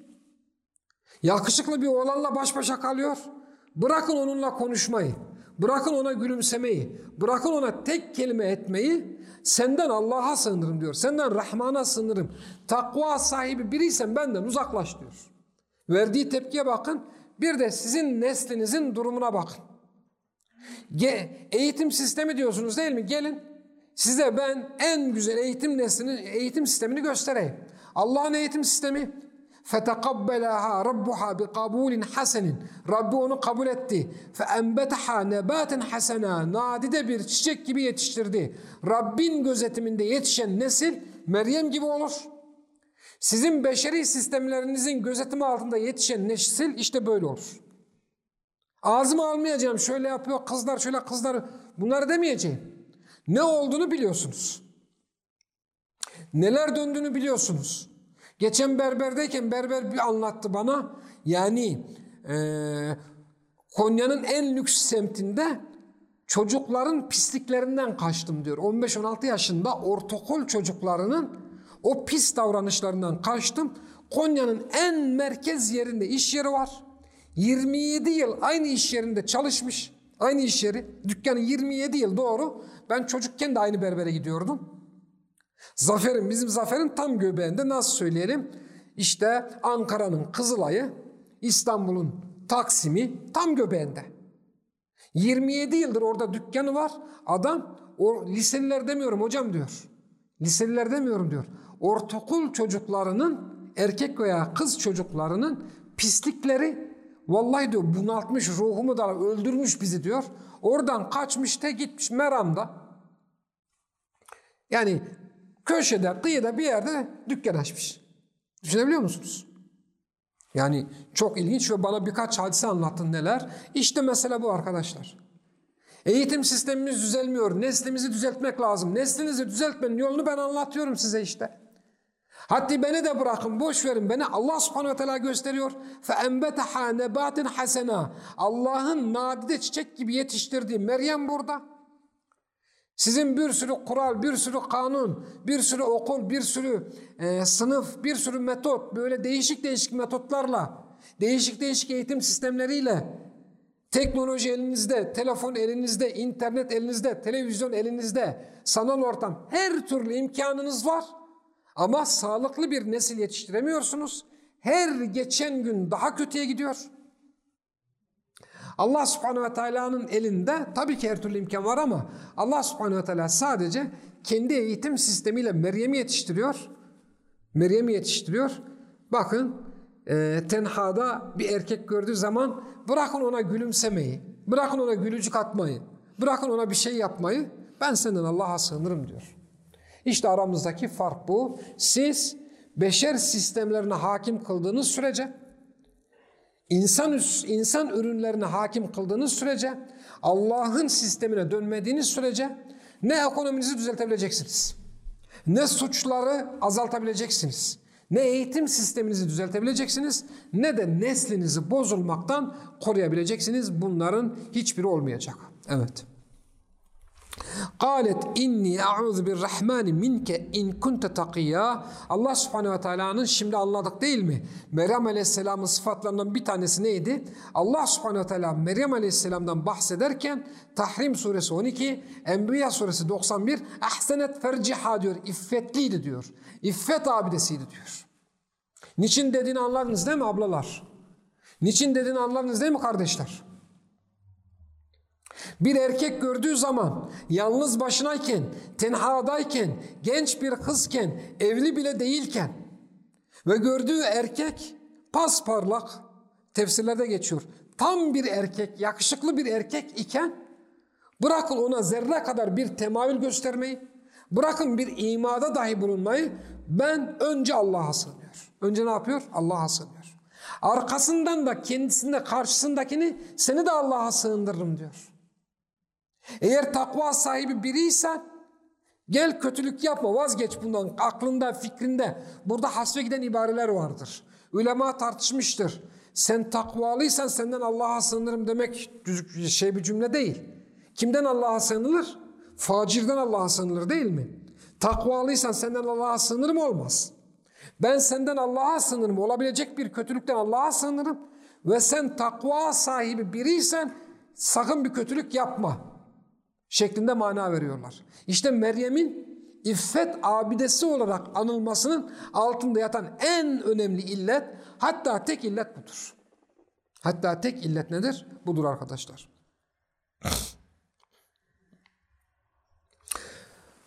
Speaker 1: yakışıklı bir oğlanla baş başa kalıyor. Bırakın onunla konuşmayı, bırakın ona gülümsemeyi, bırakın ona tek kelime etmeyi, senden Allah'a sığınırım diyor. Senden Rahman'a sığınırım. Takva sahibi biriysen benden uzaklaş diyor. Verdiği tepkiye bakın. Bir de sizin neslinizin durumuna bakın. Ge eğitim sistemi diyorsunuz değil mi? Gelin size ben en güzel eğitim neslinin eğitim sistemini göstereyim. Allah'ın eğitim sistemi فَتَقَبَّلَهَا رَبُّهَا بِقَبُولٍ حَسَنٍ Rabbi onu kabul etti. فَاَنْبَتَحَا نَبَاتًا حَسَنًا Nadide bir çiçek gibi yetiştirdi. Rabbin gözetiminde yetişen nesil Meryem gibi olur. Sizin beşeri sistemlerinizin gözetimi altında yetişen nesil işte böyle olur. Ağzımı almayacağım şöyle yapıyor kızlar şöyle kızlar bunları demeyeceğim. Ne olduğunu biliyorsunuz. Neler döndüğünü biliyorsunuz. Geçen berberdeyken berber bir anlattı bana. Yani e, Konya'nın en lüks semtinde çocukların pisliklerinden kaçtım diyor. 15-16 yaşında ortaokul çocuklarının o pis davranışlarından kaçtım. Konya'nın en merkez yerinde iş yeri var. 27 yıl aynı iş yerinde çalışmış. Aynı iş yeri. Dükkanı 27 yıl doğru. Ben çocukken de aynı berbere gidiyordum. Zafer'in, bizim Zafer'in tam göbeğinde nasıl söyleyelim? İşte Ankara'nın Kızılay'ı, İstanbul'un Taksim'i tam göbeğinde. 27 yıldır orada dükkanı var. Adam o liseliler demiyorum hocam diyor. Liseliler demiyorum diyor. Ortaokul çocuklarının erkek veya kız çocuklarının pislikleri vallahi diyor bunaltmış ruhumu da öldürmüş bizi diyor. Oradan kaçmış te gitmiş Meram'da. Yani köşede, kıyıda bir yerde dükkan açmış. Düşünebiliyor musunuz? Yani çok ilginç ve bana birkaç hadise anlattın neler. İşte mesele bu arkadaşlar. Eğitim sistemimiz düzelmiyor. Neslimizi düzeltmek lazım. Neslinizi düzeltmenin yolunu ben anlatıyorum size işte. Hatta beni de bırakın, boş verin beni. Allah subhanehu ve teala gösteriyor. فَاَنْبَتَحَا نَبَاتٍ حَسَنًا Allah'ın nadide çiçek gibi yetiştirdiği Meryem burada. Sizin bir sürü kural, bir sürü kanun, bir sürü okul, bir sürü e, sınıf, bir sürü metot, böyle değişik değişik metotlarla, değişik değişik eğitim sistemleriyle, teknoloji elinizde, telefon elinizde, internet elinizde, televizyon elinizde, sanal ortam, her türlü imkanınız var. Ama sağlıklı bir nesil yetiştiremiyorsunuz. Her geçen gün daha kötüye gidiyor. Allah subhanehu ve teala'nın elinde tabii ki her türlü imkan var ama Allah subhanehu ve teala sadece kendi eğitim sistemiyle Meryem'i yetiştiriyor. Meryem'i yetiştiriyor. Bakın e, tenhada bir erkek gördüğü zaman bırakın ona gülümsemeyi, bırakın ona gülücük atmayı, bırakın ona bir şey yapmayı ben senden Allah'a sığınırım diyor. İşte aramızdaki fark bu. Siz beşer sistemlerine hakim kıldığınız sürece, insan, insan ürünlerine hakim kıldığınız sürece, Allah'ın sistemine dönmediğiniz sürece ne ekonominizi düzeltebileceksiniz, ne suçları azaltabileceksiniz, ne eğitim sisteminizi düzeltebileceksiniz, ne de neslinizi bozulmaktan koruyabileceksiniz. Bunların hiçbiri olmayacak. Evet. Kalet inni a'udhu birrahmani minke in kunte takiyya. Allah subhanehu ve teala'nın şimdi anladık değil mi? Meryem aleyhisselamın sıfatlarından bir tanesi neydi? Allah subhanehu ve teala Meryem aleyhisselamdan bahsederken Tahrim suresi 12, Enbiya suresi 91 ahsenet ferciha diyor. İffetliydi diyor. İffet abidesiydi diyor. Niçin dediğini anladınız değil mi ablalar? Niçin dediğini anladınız değil mi kardeşler? Bir erkek gördüğü zaman yalnız başınayken, tenhadayken, genç bir kızken, evli bile değilken ve gördüğü erkek pasparlak tefsirlerde geçiyor. Tam bir erkek, yakışıklı bir erkek iken bırakın ona zerre kadar bir temayül göstermeyi, bırakın bir imada dahi bulunmayı ben önce Allah'a sığınıyor. Önce ne yapıyor? Allah'a sığınıyor. Arkasından da kendisinde karşısındakini seni de Allah'a sığındırırım diyor. Eğer takva sahibi biriysen gel kötülük yapma vazgeç bundan aklında fikrinde. Burada hasve giden ibareler vardır. Ulema tartışmıştır. Sen takvalıysan senden Allah'a sığınırım demek şey bir cümle değil. Kimden Allah'a sığınılır? Facirden Allah'a sığınılır değil mi? Takvalıysan senden Allah'a sığınırım olmaz. Ben senden Allah'a sığınırım. Olabilecek bir kötülükten Allah'a sığınırım. Ve sen takva sahibi biriysen sakın bir kötülük yapma şeklinde mana veriyorlar. İşte Meryem'in iffet abidesi olarak anılmasının altında yatan en önemli illet hatta tek illet budur. Hatta tek illet nedir? Budur arkadaşlar.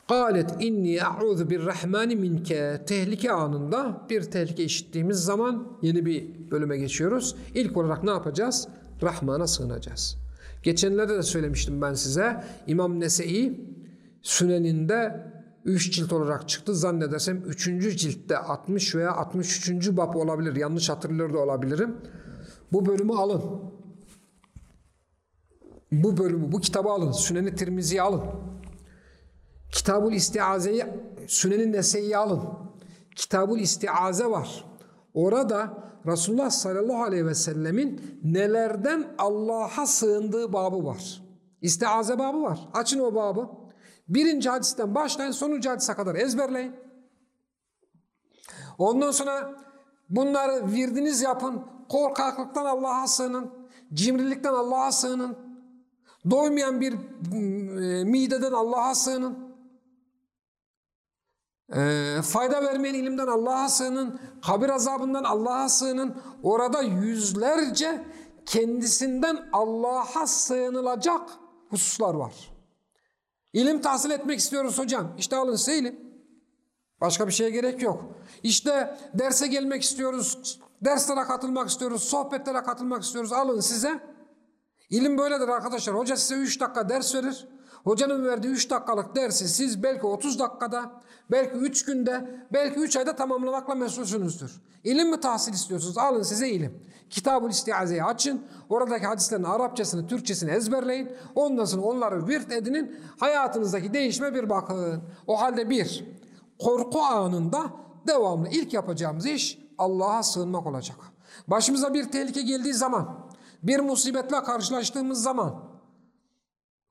Speaker 1: Kalet inni a'udhu birrahmani minke. Tehlike anında bir tehlike işittiğimiz zaman yeni bir bölüme geçiyoruz. İlk olarak ne yapacağız? Rahman'a sığınacağız. Geçenlerde de söylemiştim ben size. İmam Nese'i Süneninde 3 cilt olarak çıktı. Zannedersem 3. ciltte 60 veya 63. bab olabilir. Yanlış hatırlıyor da olabilirim. Bu bölümü alın. Bu bölümü, bu kitabı alın. Süneni Tirmizi'yi alın. Kitabul İstiaze'yi, Süneni Nese'yi alın. Kitabul İstiaze var. Orada Resulullah sallallahu aleyhi ve sellemin nelerden Allah'a sığındığı babı var. İstiaze babı var. Açın o babı. Birinci hadisten başlayın sonuncu hadise kadar ezberleyin. Ondan sonra bunları virdiniz yapın. Korkaklıktan Allah'a sığının. Cimrilikten Allah'a sığının. Doymayan bir e, mideden Allah'a sığının. E, fayda vermeyen ilimden Allah'a sığının, kabir azabından Allah'a sığının. Orada yüzlerce kendisinden Allah'a sığınılacak hususlar var. İlim tahsil etmek istiyoruz hocam. İşte alın size ilim. Başka bir şeye gerek yok. İşte derse gelmek istiyoruz, derslere katılmak istiyoruz, sohbetlere katılmak istiyoruz. Alın size. İlim böyledir arkadaşlar. Hoca size 3 dakika ders verir. Hocanın verdiği 3 dakikalık dersi siz belki 30 dakikada, belki 3 günde, belki 3 ayda tamamlamakla mesulsünüzdür. İlim mi tahsil istiyorsunuz? Alın size ilim. Kitab-ül İstiaze'yi açın. Oradaki hadislerin Arapçasını, Türkçesini ezberleyin. Ondan sonra onları virt edinin. Hayatınızdaki değişme bir bakın. O halde bir, korku anında devamlı ilk yapacağımız iş Allah'a sığınmak olacak. Başımıza bir tehlike geldiği zaman, bir musibetle karşılaştığımız zaman,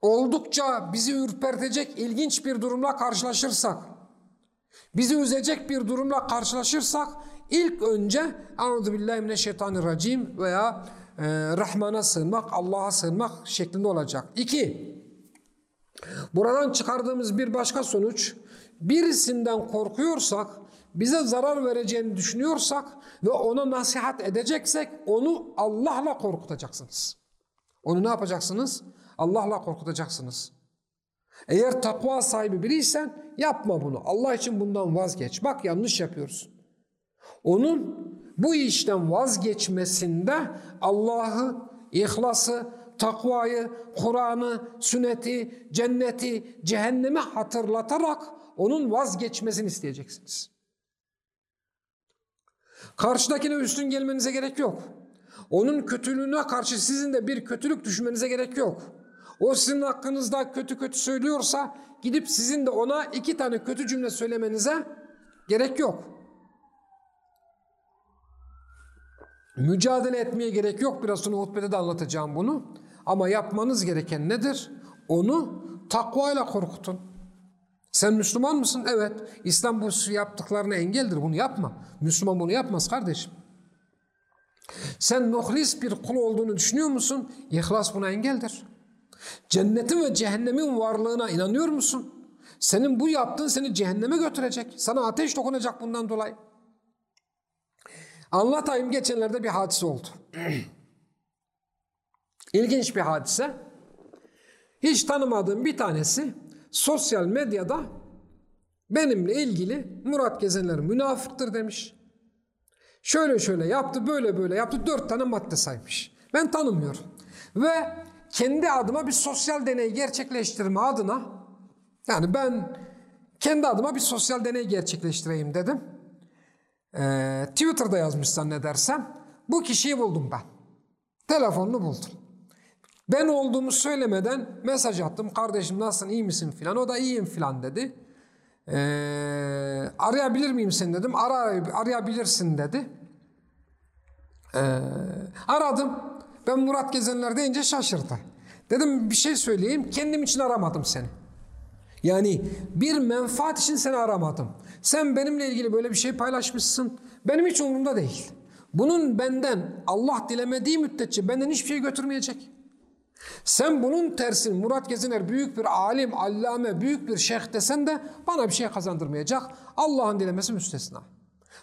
Speaker 1: oldukça bizi ürpertecek ilginç bir durumla karşılaşırsak, bizi üzecek bir durumla karşılaşırsak, ilk önce Euzubillahimineşşeytanirracim veya e, Rahman'a sığınmak, Allah'a sığınmak şeklinde olacak. İki, buradan çıkardığımız bir başka sonuç, birisinden korkuyorsak, bize zarar vereceğini düşünüyorsak ve ona nasihat edeceksek onu Allah'la korkutacaksınız. Onu ne yapacaksınız? Allah'la korkutacaksınız. Eğer takva sahibi biriysen yapma bunu. Allah için bundan vazgeç. Bak yanlış yapıyorsun. Onun bu işten vazgeçmesinde Allah'ı, ihlası, takvayı, Kur'an'ı, sünneti, cenneti, cehennemi hatırlatarak onun vazgeçmesini isteyeceksiniz. Karşıdakine üstün gelmenize gerek yok. Onun kötülüğüne karşı sizin de bir kötülük düşünmenize gerek yok. O sizin hakkınızda kötü kötü söylüyorsa gidip sizin de ona iki tane kötü cümle söylemenize gerek yok. Mücadele etmeye gerek yok. Biraz sonra hutbede de anlatacağım bunu. Ama yapmanız gereken nedir? Onu takvayla korkutun. Sen Müslüman mısın? Evet. İslam bu yaptıklarına engeldir. Bunu yapma. Müslüman bunu yapmaz kardeşim. Sen muhlis bir kul olduğunu düşünüyor musun? İhlas buna engeldir. Cennetin ve cehennemin varlığına inanıyor musun? Senin bu yaptığın seni cehenneme götürecek. Sana ateş dokunacak bundan dolayı. Anlatayım geçenlerde bir hadise oldu. [CLEARS THROAT] İlginç bir hadise. Hiç tanımadığım bir tanesi sosyal medyada benimle ilgili Murat Gezenler münafıktır demiş. Şöyle şöyle yaptı, böyle böyle yaptı. Dört tane madde saymış. Ben tanımıyorum. Ve kendi adıma bir sosyal deney gerçekleştirme adına yani ben kendi adıma bir sosyal deney gerçekleştireyim dedim. Ee, Twitter'da yazmış zannedersem. Bu kişiyi buldum ben. Telefonunu buldum. Ben olduğumu söylemeden mesaj attım. Kardeşim nasılsın iyi misin filan. O da iyiyim filan dedi. Ee, arayabilir miyim seni dedim. Ara, arayabilirsin dedi. Ee, aradım. Ben Murat Gezenler deyince şaşırdı. Dedim bir şey söyleyeyim. Kendim için aramadım seni. Yani bir menfaat için seni aramadım. Sen benimle ilgili böyle bir şey paylaşmışsın. Benim hiç umurumda değil. Bunun benden Allah dilemediği müddetçe benden hiçbir şey götürmeyecek. Sen bunun tersini Murat Geziner büyük bir alim, allame, büyük bir şeyh desen de bana bir şey kazandırmayacak. Allah'ın dilemesi müstesna.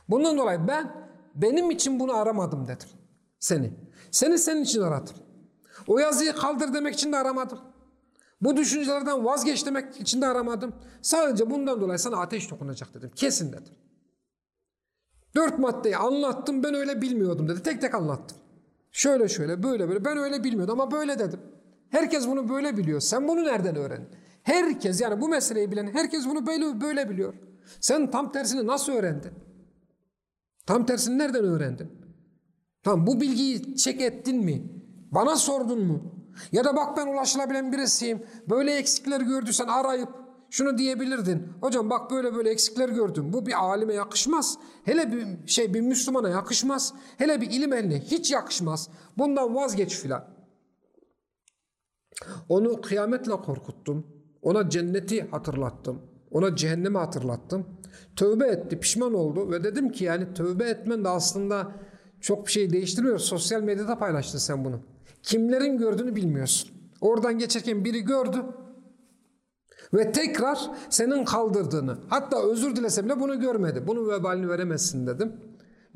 Speaker 1: Bundan dolayı ben benim için bunu aramadım dedim. Seni. Seni senin için aradım. O yazıyı kaldır demek için de aramadım. Bu düşüncelerden vazgeç demek için de aramadım. Sadece bundan dolayı sana ateş dokunacak dedim. Kesin dedim. Dört maddeyi anlattım ben öyle bilmiyordum dedi. Tek tek anlattım. Şöyle şöyle böyle böyle ben öyle bilmiyordum ama böyle dedim. Herkes bunu böyle biliyor. Sen bunu nereden öğrendin? Herkes yani bu meseleyi bilen herkes bunu böyle böyle biliyor. Sen tam tersini nasıl öğrendin? Tam tersini nereden öğrendin? Tamam bu bilgiyi çek ettin mi? Bana sordun mu? Ya da bak ben ulaşılabilen birisiyim. Böyle eksikler gördüysen arayıp şunu diyebilirdin. Hocam bak böyle böyle eksikler gördüm. Bu bir alime yakışmaz. Hele bir şey bir Müslümana yakışmaz. Hele bir ilim eline hiç yakışmaz. Bundan vazgeç filan. Onu kıyametle korkuttum. Ona cenneti hatırlattım. Ona cehennemi hatırlattım. Tövbe etti, pişman oldu ve dedim ki yani tövbe etmen de aslında çok bir şey değiştirmiyor. Sosyal medyada paylaştın sen bunu. Kimlerin gördüğünü bilmiyorsun. Oradan geçerken biri gördü ve tekrar senin kaldırdığını hatta özür dilese bile bunu görmedi. Bunun vebalini veremezsin dedim.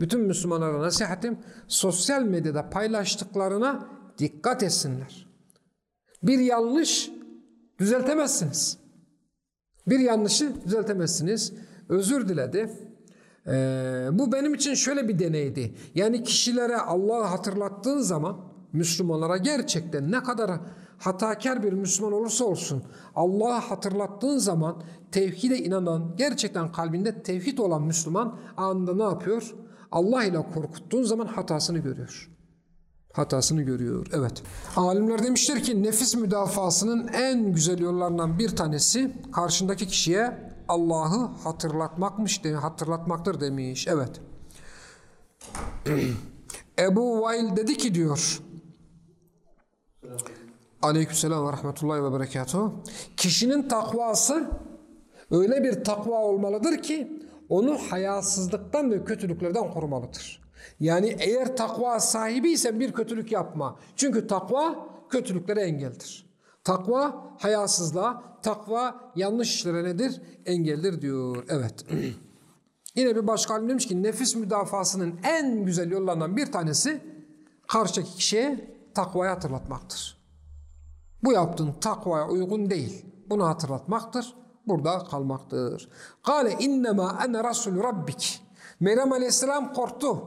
Speaker 1: Bütün Müslümanlara nasihatim sosyal medyada paylaştıklarına dikkat etsinler. Bir yanlış düzeltemezsiniz. Bir yanlışı düzeltemezsiniz. özür diledi. Ee, bu benim için şöyle bir deneydi. Yani kişilere Allah'ı hatırlattığın zaman Müslümanlara gerçekten ne kadar hatakar bir Müslüman olursa olsun Allah'ı hatırlattığın zaman tevhide inanan, gerçekten kalbinde tevhid olan Müslüman anında ne yapıyor? Allah ile korkuttuğun zaman hatasını görüyor. Hatasını görüyor. Evet. Alimler demişler ki nefis müdafasının en güzel yollarından bir tanesi karşındaki kişiye Allah'ı hatırlatmakmış, hatırlatmaktır demiş. Evet. [CLEARS THROAT] Ebu Vail dedi ki diyor. Aleykümselam ve rahmetullahi ve berekatuhu. Kişinin takvası öyle bir takva olmalıdır ki onu hayasızlıktan ve kötülüklerden korumalıdır. Yani eğer takva sahibiysen bir kötülük yapma. Çünkü takva kötülüklere engeldir. Takva hayasızlığa, takva yanlış işlere nedir? Engeldir diyor. Evet. [CLEARS THROAT] Yine bir başka alim demiş ki nefis müdafasının en güzel yollarından bir tanesi karşıdaki kişiye takvayı hatırlatmaktır. Bu yaptığın takvaya uygun değil. Bunu hatırlatmaktır. Burada kalmaktır. Kale innema ene rasul rabbik. Meryem aleyhisselam korktu.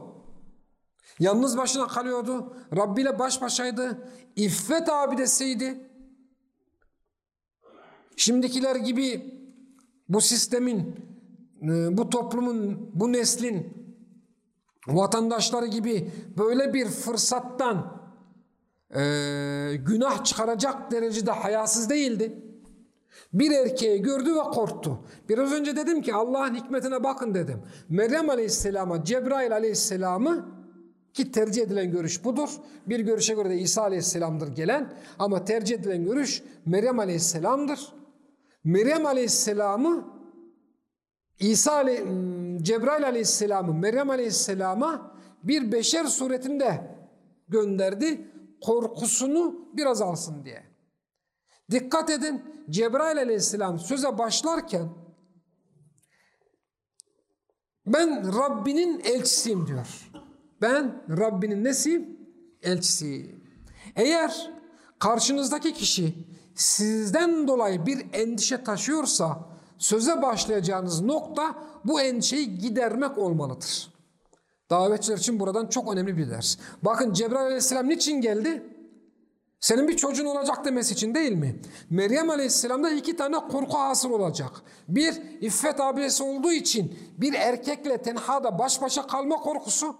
Speaker 1: Yalnız başına kalıyordu. Rabbi ile baş başaydı. İffet abidesiydi. Şimdikiler gibi bu sistemin, e, bu toplumun, bu neslin vatandaşları gibi böyle bir fırsattan e, günah çıkaracak derecede hayasız değildi. Bir erkeği gördü ve korktu. Biraz önce dedim ki Allah'ın hikmetine bakın dedim. Meryem Aleyhisselam'a Cebrail Aleyhisselam'ı ki tercih edilen görüş budur. Bir görüşe göre de İsa Aleyhisselam'dır gelen ama tercih edilen görüş Meryem Aleyhisselam'dır. Meryem Aleyhisselam'ı İsa Ale hmm, Cebrail Aleyhisselam'ı Meryem Aleyhisselam'a bir beşer suretinde gönderdi. Korkusunu biraz alsın diye. Dikkat edin Cebrail Aleyhisselam söze başlarken ben Rabbinin elçisiyim diyor. Ben Rabbinin nesiyim? Elçisiyim. Eğer karşınızdaki kişi sizden dolayı bir endişe taşıyorsa söze başlayacağınız nokta bu endişeyi gidermek olmalıdır. Davetçiler için buradan çok önemli bir ders. Bakın Cebrail aleyhisselam niçin geldi? Senin bir çocuğun olacak demesi için değil mi? Meryem aleyhisselamda iki tane korku hasıl olacak. Bir, iffet abidesi olduğu için bir erkekle tenhada baş başa kalma korkusu.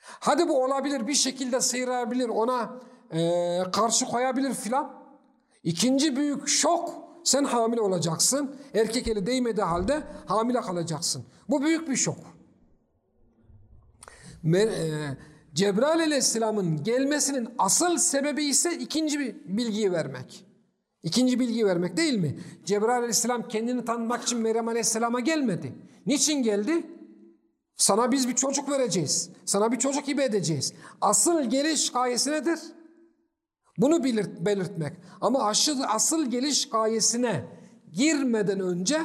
Speaker 1: Hadi bu olabilir bir şekilde sıyırabilir ona e, karşı koyabilir filan. İkinci büyük şok sen hamile olacaksın. Erkek eli değmediği halde hamile kalacaksın. Bu büyük bir şok. E, Cebrail aleyhisselamın gelmesinin asıl sebebi ise ikinci bir bilgiyi vermek. İkinci bilgiyi vermek değil mi? Cebrail aleyhisselam kendini tanıtmak için Meryem aleyhisselama gelmedi. Niçin geldi? Sana biz bir çocuk vereceğiz. Sana bir çocuk hibe edeceğiz. Asıl geliş gayesi nedir? Bunu belirt, belirtmek. Ama aşırı, asıl geliş gayesine girmeden önce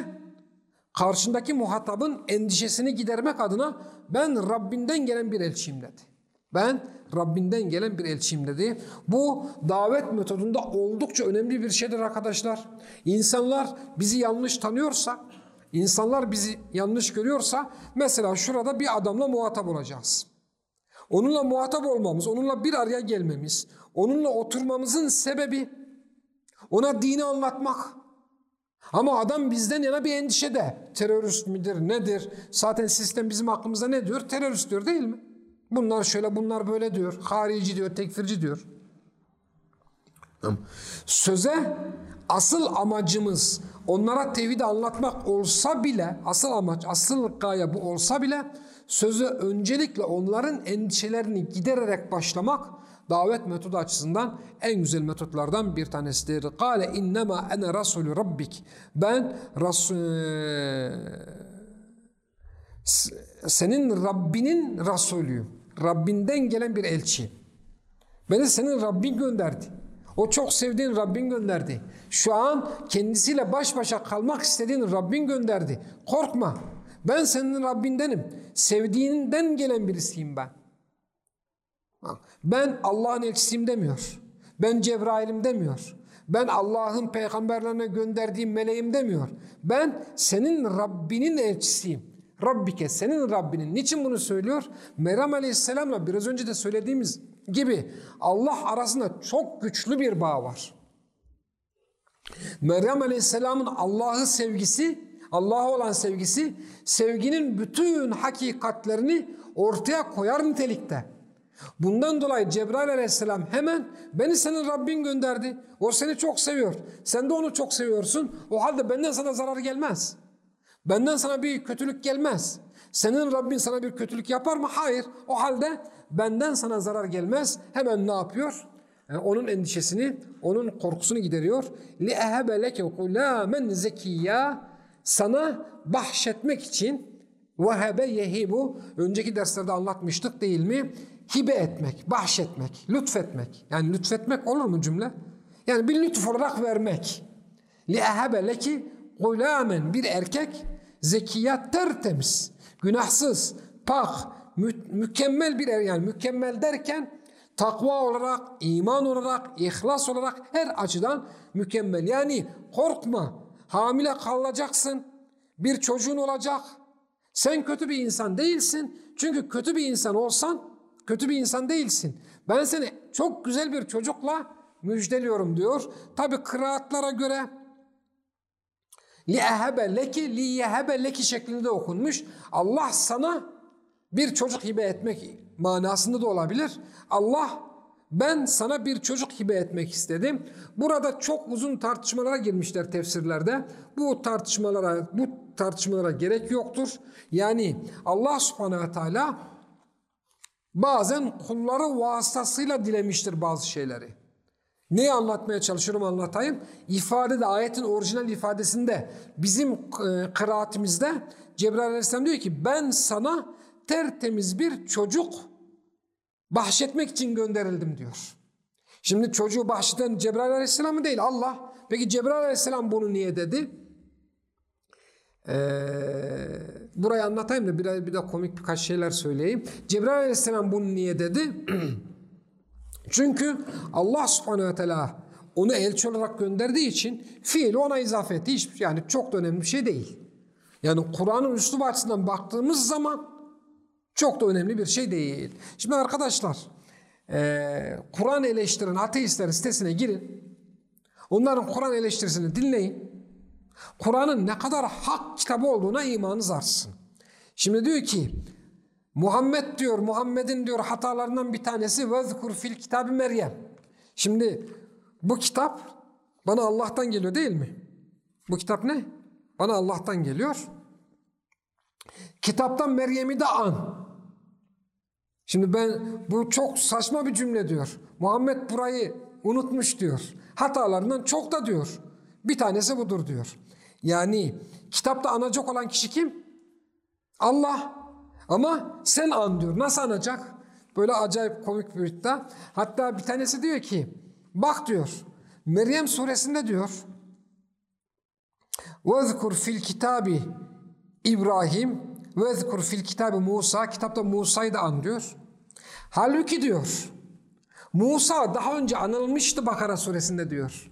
Speaker 1: karşındaki muhatabın endişesini gidermek adına ben Rabbinden gelen bir elçiyim dedi. Ben Rabbinden gelen bir elçiyim dedi. Bu davet metodunda oldukça önemli bir şeydir arkadaşlar. İnsanlar bizi yanlış tanıyorsa, insanlar bizi yanlış görüyorsa mesela şurada bir adamla muhatap olacağız. Onunla muhatap olmamız, onunla bir araya gelmemiz, onunla oturmamızın sebebi ona dini anlatmak. Ama adam bizden yana bir endişede. Terörist midir, nedir? Zaten sistem bizim aklımızda ne diyor? Terörist diyor değil mi? Bunlar şöyle, bunlar böyle diyor. Harici diyor, tekfirci diyor. Söze asıl amacımız onlara tevhidi anlatmak olsa bile, asıl amaç, asıl gaye bu olsa bile sözü öncelikle onların endişelerini gidererek başlamak davet metodu açısından en güzel metotlardan bir tanesidir. Kale innema ene rasulü rabbik. Ben Rasul senin Rabbinin Rasulüyüm. Rabbinden gelen bir elçi. Beni senin Rabbin gönderdi. O çok sevdiğin Rabbin gönderdi. Şu an kendisiyle baş başa kalmak istediğin Rabbin gönderdi. Korkma. Ben senin Rabbindenim. Sevdiğinden gelen birisiyim ben. Ben Allah'ın elçisiyim demiyor. Ben Cebrail'im demiyor. Ben Allah'ın peygamberlerine gönderdiğim meleğim demiyor. Ben senin Rabbinin elçisiyim. Rabbike senin Rabbinin. Niçin bunu söylüyor? Meryem Aleyhisselam'la biraz önce de söylediğimiz gibi Allah arasında çok güçlü bir bağ var. Meryem Aleyhisselam'ın Allah'ı sevgisi, Allah'a olan sevgisi, sevginin bütün hakikatlerini ortaya koyar nitelikte. Bundan dolayı Cebrail aleyhisselam hemen beni senin Rabbin gönderdi. O seni çok seviyor. Sen de onu çok seviyorsun. O halde benden sana zarar gelmez. Benden sana bir kötülük gelmez. Senin Rabbin sana bir kötülük yapar mı? Hayır. O halde benden sana zarar gelmez. Hemen ne yapıyor? Yani onun endişesini, onun korkusunu gideriyor. لِأَهَبَ لَكَ غُلَامًا زَكِيًّا Sana bahşetmek için vehebe yehibu önceki derslerde anlatmıştık değil mi? Hibe etmek, bahşetmek, lütfetmek. Yani lütfetmek olur mu cümle? Yani bir lütuf olarak vermek. لِأَهَبَ leki gulamen bir erkek zekiyat tertemiz, günahsız, pak, mü mükemmel bir er yani mükemmel derken takva olarak, iman olarak, ihlas olarak her açıdan mükemmel. Yani korkma, hamile kalacaksın, bir çocuğun olacak. Sen kötü bir insan değilsin. Çünkü kötü bir insan olsan kötü bir insan değilsin. Ben seni çok güzel bir çocukla müjdeliyorum diyor. Tabi kıraatlara göre li'ehebe leki liyehebe leki şeklinde okunmuş. Allah sana bir çocuk hibe etmek manasında da olabilir. Allah ben sana bir çocuk hibe etmek istedim. Burada çok uzun tartışmalara girmişler tefsirlerde. Bu tartışmalara bu tartışmalara gerek yoktur. Yani Allah Subhanahu Teala bazen kulları vasıtasıyla dilemiştir bazı şeyleri. Neyi anlatmaya çalışıyorum anlatayım. İfade de ayetin orijinal ifadesinde bizim e, kıraatimizde Cebrail Aleyhisselam diyor ki ben sana tertemiz bir çocuk bahşetmek için gönderildim diyor. Şimdi çocuğu bahşeden Cebrail Aleyhisselam mı değil Allah. Peki Cebrail Aleyhisselam bunu niye dedi? Ee, burayı anlatayım da bir, bir de komik birkaç şeyler söyleyeyim. Cebrail Aleyhisselam bunu niye dedi? [CLEARS THROAT] Çünkü Allah subhanehu teala onu elçi olarak gönderdiği için fiili ona izafe etti. Hiç, yani çok da önemli bir şey değil. Yani Kur'an'ın üslup açısından baktığımız zaman çok da önemli bir şey değil. Şimdi arkadaşlar e, Kur'an eleştiren ateistlerin sitesine girin. Onların Kur'an eleştirisini dinleyin. Kur'an'ın ne kadar hak kitabı olduğuna imanınız artsın. Şimdi diyor ki Muhammed diyor Muhammed'in diyor hatalarından bir tanesi vezkur fil kitabı Meryem. Şimdi bu kitap bana Allah'tan geliyor değil mi? Bu kitap ne? Bana Allah'tan geliyor. Kitaptan Meryem'i de an. Şimdi ben bu çok saçma bir cümle diyor. Muhammed burayı unutmuş diyor. Hatalarından çok da diyor. Bir tanesi budur diyor. Yani kitapta anacak olan kişi kim? Allah. Ama sen an diyor. Nasıl anacak? Böyle acayip komik bir iddia. Hatta bir tanesi diyor ki bak diyor Meryem suresinde diyor وَذْكُرْ fil kitabi İbrahim وَذْكُرْ fil kitabi Musa kitapta Musa'yı da an diyor. Halbuki diyor Musa daha önce anılmıştı Bakara suresinde diyor.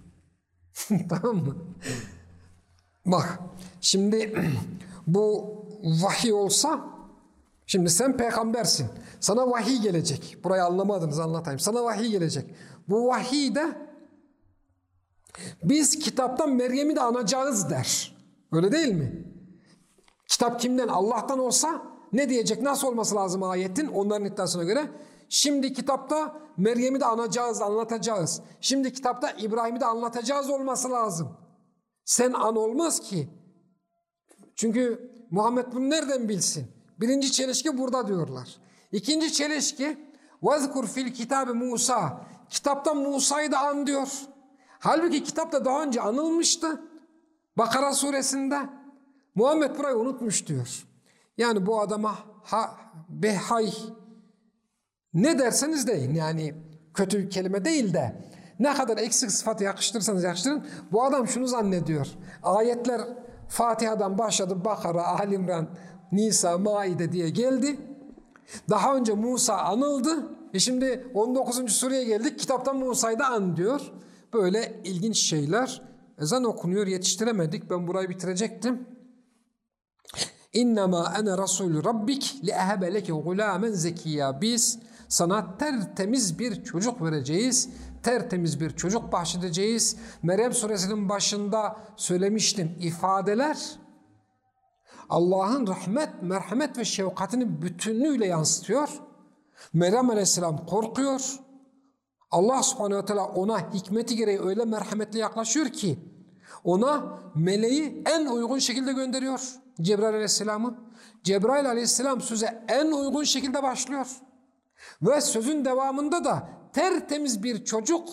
Speaker 1: [LAUGHS] tamam mı? Bak şimdi [CLEARS THROAT] bu vahiy olsa şimdi sen peygambersin. Sana vahiy gelecek. Burayı anlamadınız anlatayım. Sana vahiy gelecek. Bu vahiy de biz kitaptan Meryem'i de anacağız der. Öyle değil mi? Kitap kimden? Allah'tan olsa ne diyecek? Nasıl olması lazım ayetin? Onların iddiasına göre. Şimdi kitapta Meryem'i de anacağız, anlatacağız. Şimdi kitapta İbrahim'i de anlatacağız olması lazım. Sen an olmaz ki. Çünkü Muhammed bunu nereden bilsin? Birinci çelişki burada diyorlar. İkinci çelişki وَذْكُرْ fil kitabı Musa. Kitapta Musa'yı da an diyor. Halbuki kitapta daha önce anılmıştı. Bakara suresinde. Muhammed burayı unutmuş diyor. Yani bu adama ha, behay ne derseniz deyin yani kötü bir kelime değil de ne kadar eksik sıfatı yakıştırırsanız yakıştırın bu adam şunu zannediyor. Ayetler Fatiha'dan başladı Bakara, Alimran, Nisa, Maide diye geldi. Daha önce Musa anıldı. E şimdi 19. sureye geldik. Kitaptan Musa'yı da an diyor. Böyle ilginç şeyler. Ezan okunuyor yetiştiremedik. Ben burayı bitirecektim. İnnemâ ene rasulü rabbik li ehebe leke gulâmen zekiyya. Biz sana tertemiz bir çocuk vereceğiz. Tertemiz bir çocuk bahşedeceğiz. Meryem suresinin başında söylemiştim. ifadeler Allah'ın rahmet, merhamet ve şefkatini bütünlüğüyle yansıtıyor. Meryem aleyhisselam korkuyor. Allah subhanehu teala ona hikmeti gereği öyle merhametli yaklaşıyor ki ona meleği en uygun şekilde gönderiyor. Cebrail aleyhisselamı. Cebrail aleyhisselam söze en uygun şekilde başlıyor. Ve sözün devamında da tertemiz bir çocuk,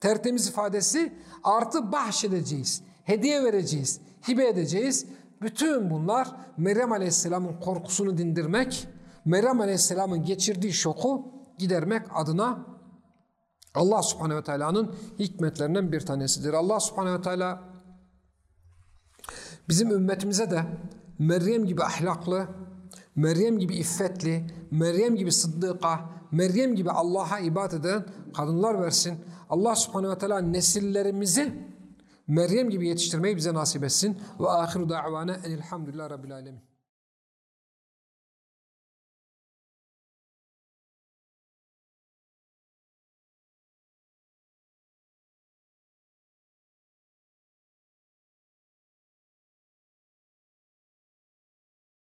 Speaker 1: tertemiz ifadesi artı bahşedeceğiz, hediye vereceğiz, hibe edeceğiz. Bütün bunlar Meryem Aleyhisselam'ın korkusunu dindirmek, Meryem Aleyhisselam'ın geçirdiği şoku gidermek adına Allah Subhanahu ve Teala'nın hikmetlerinden bir tanesidir. Allah Subhanahu ve Teala bizim ümmetimize de Meryem gibi ahlaklı, Meryem gibi iffetli, Meryem gibi sıddıka, Meryem gibi Allah'a ibadet eden kadınlar versin. Allah subhanehu ve teala nesillerimizi Meryem gibi yetiştirmeyi bize nasip etsin. Ve ahiru da'vana enilhamdülillah rabbil alemin.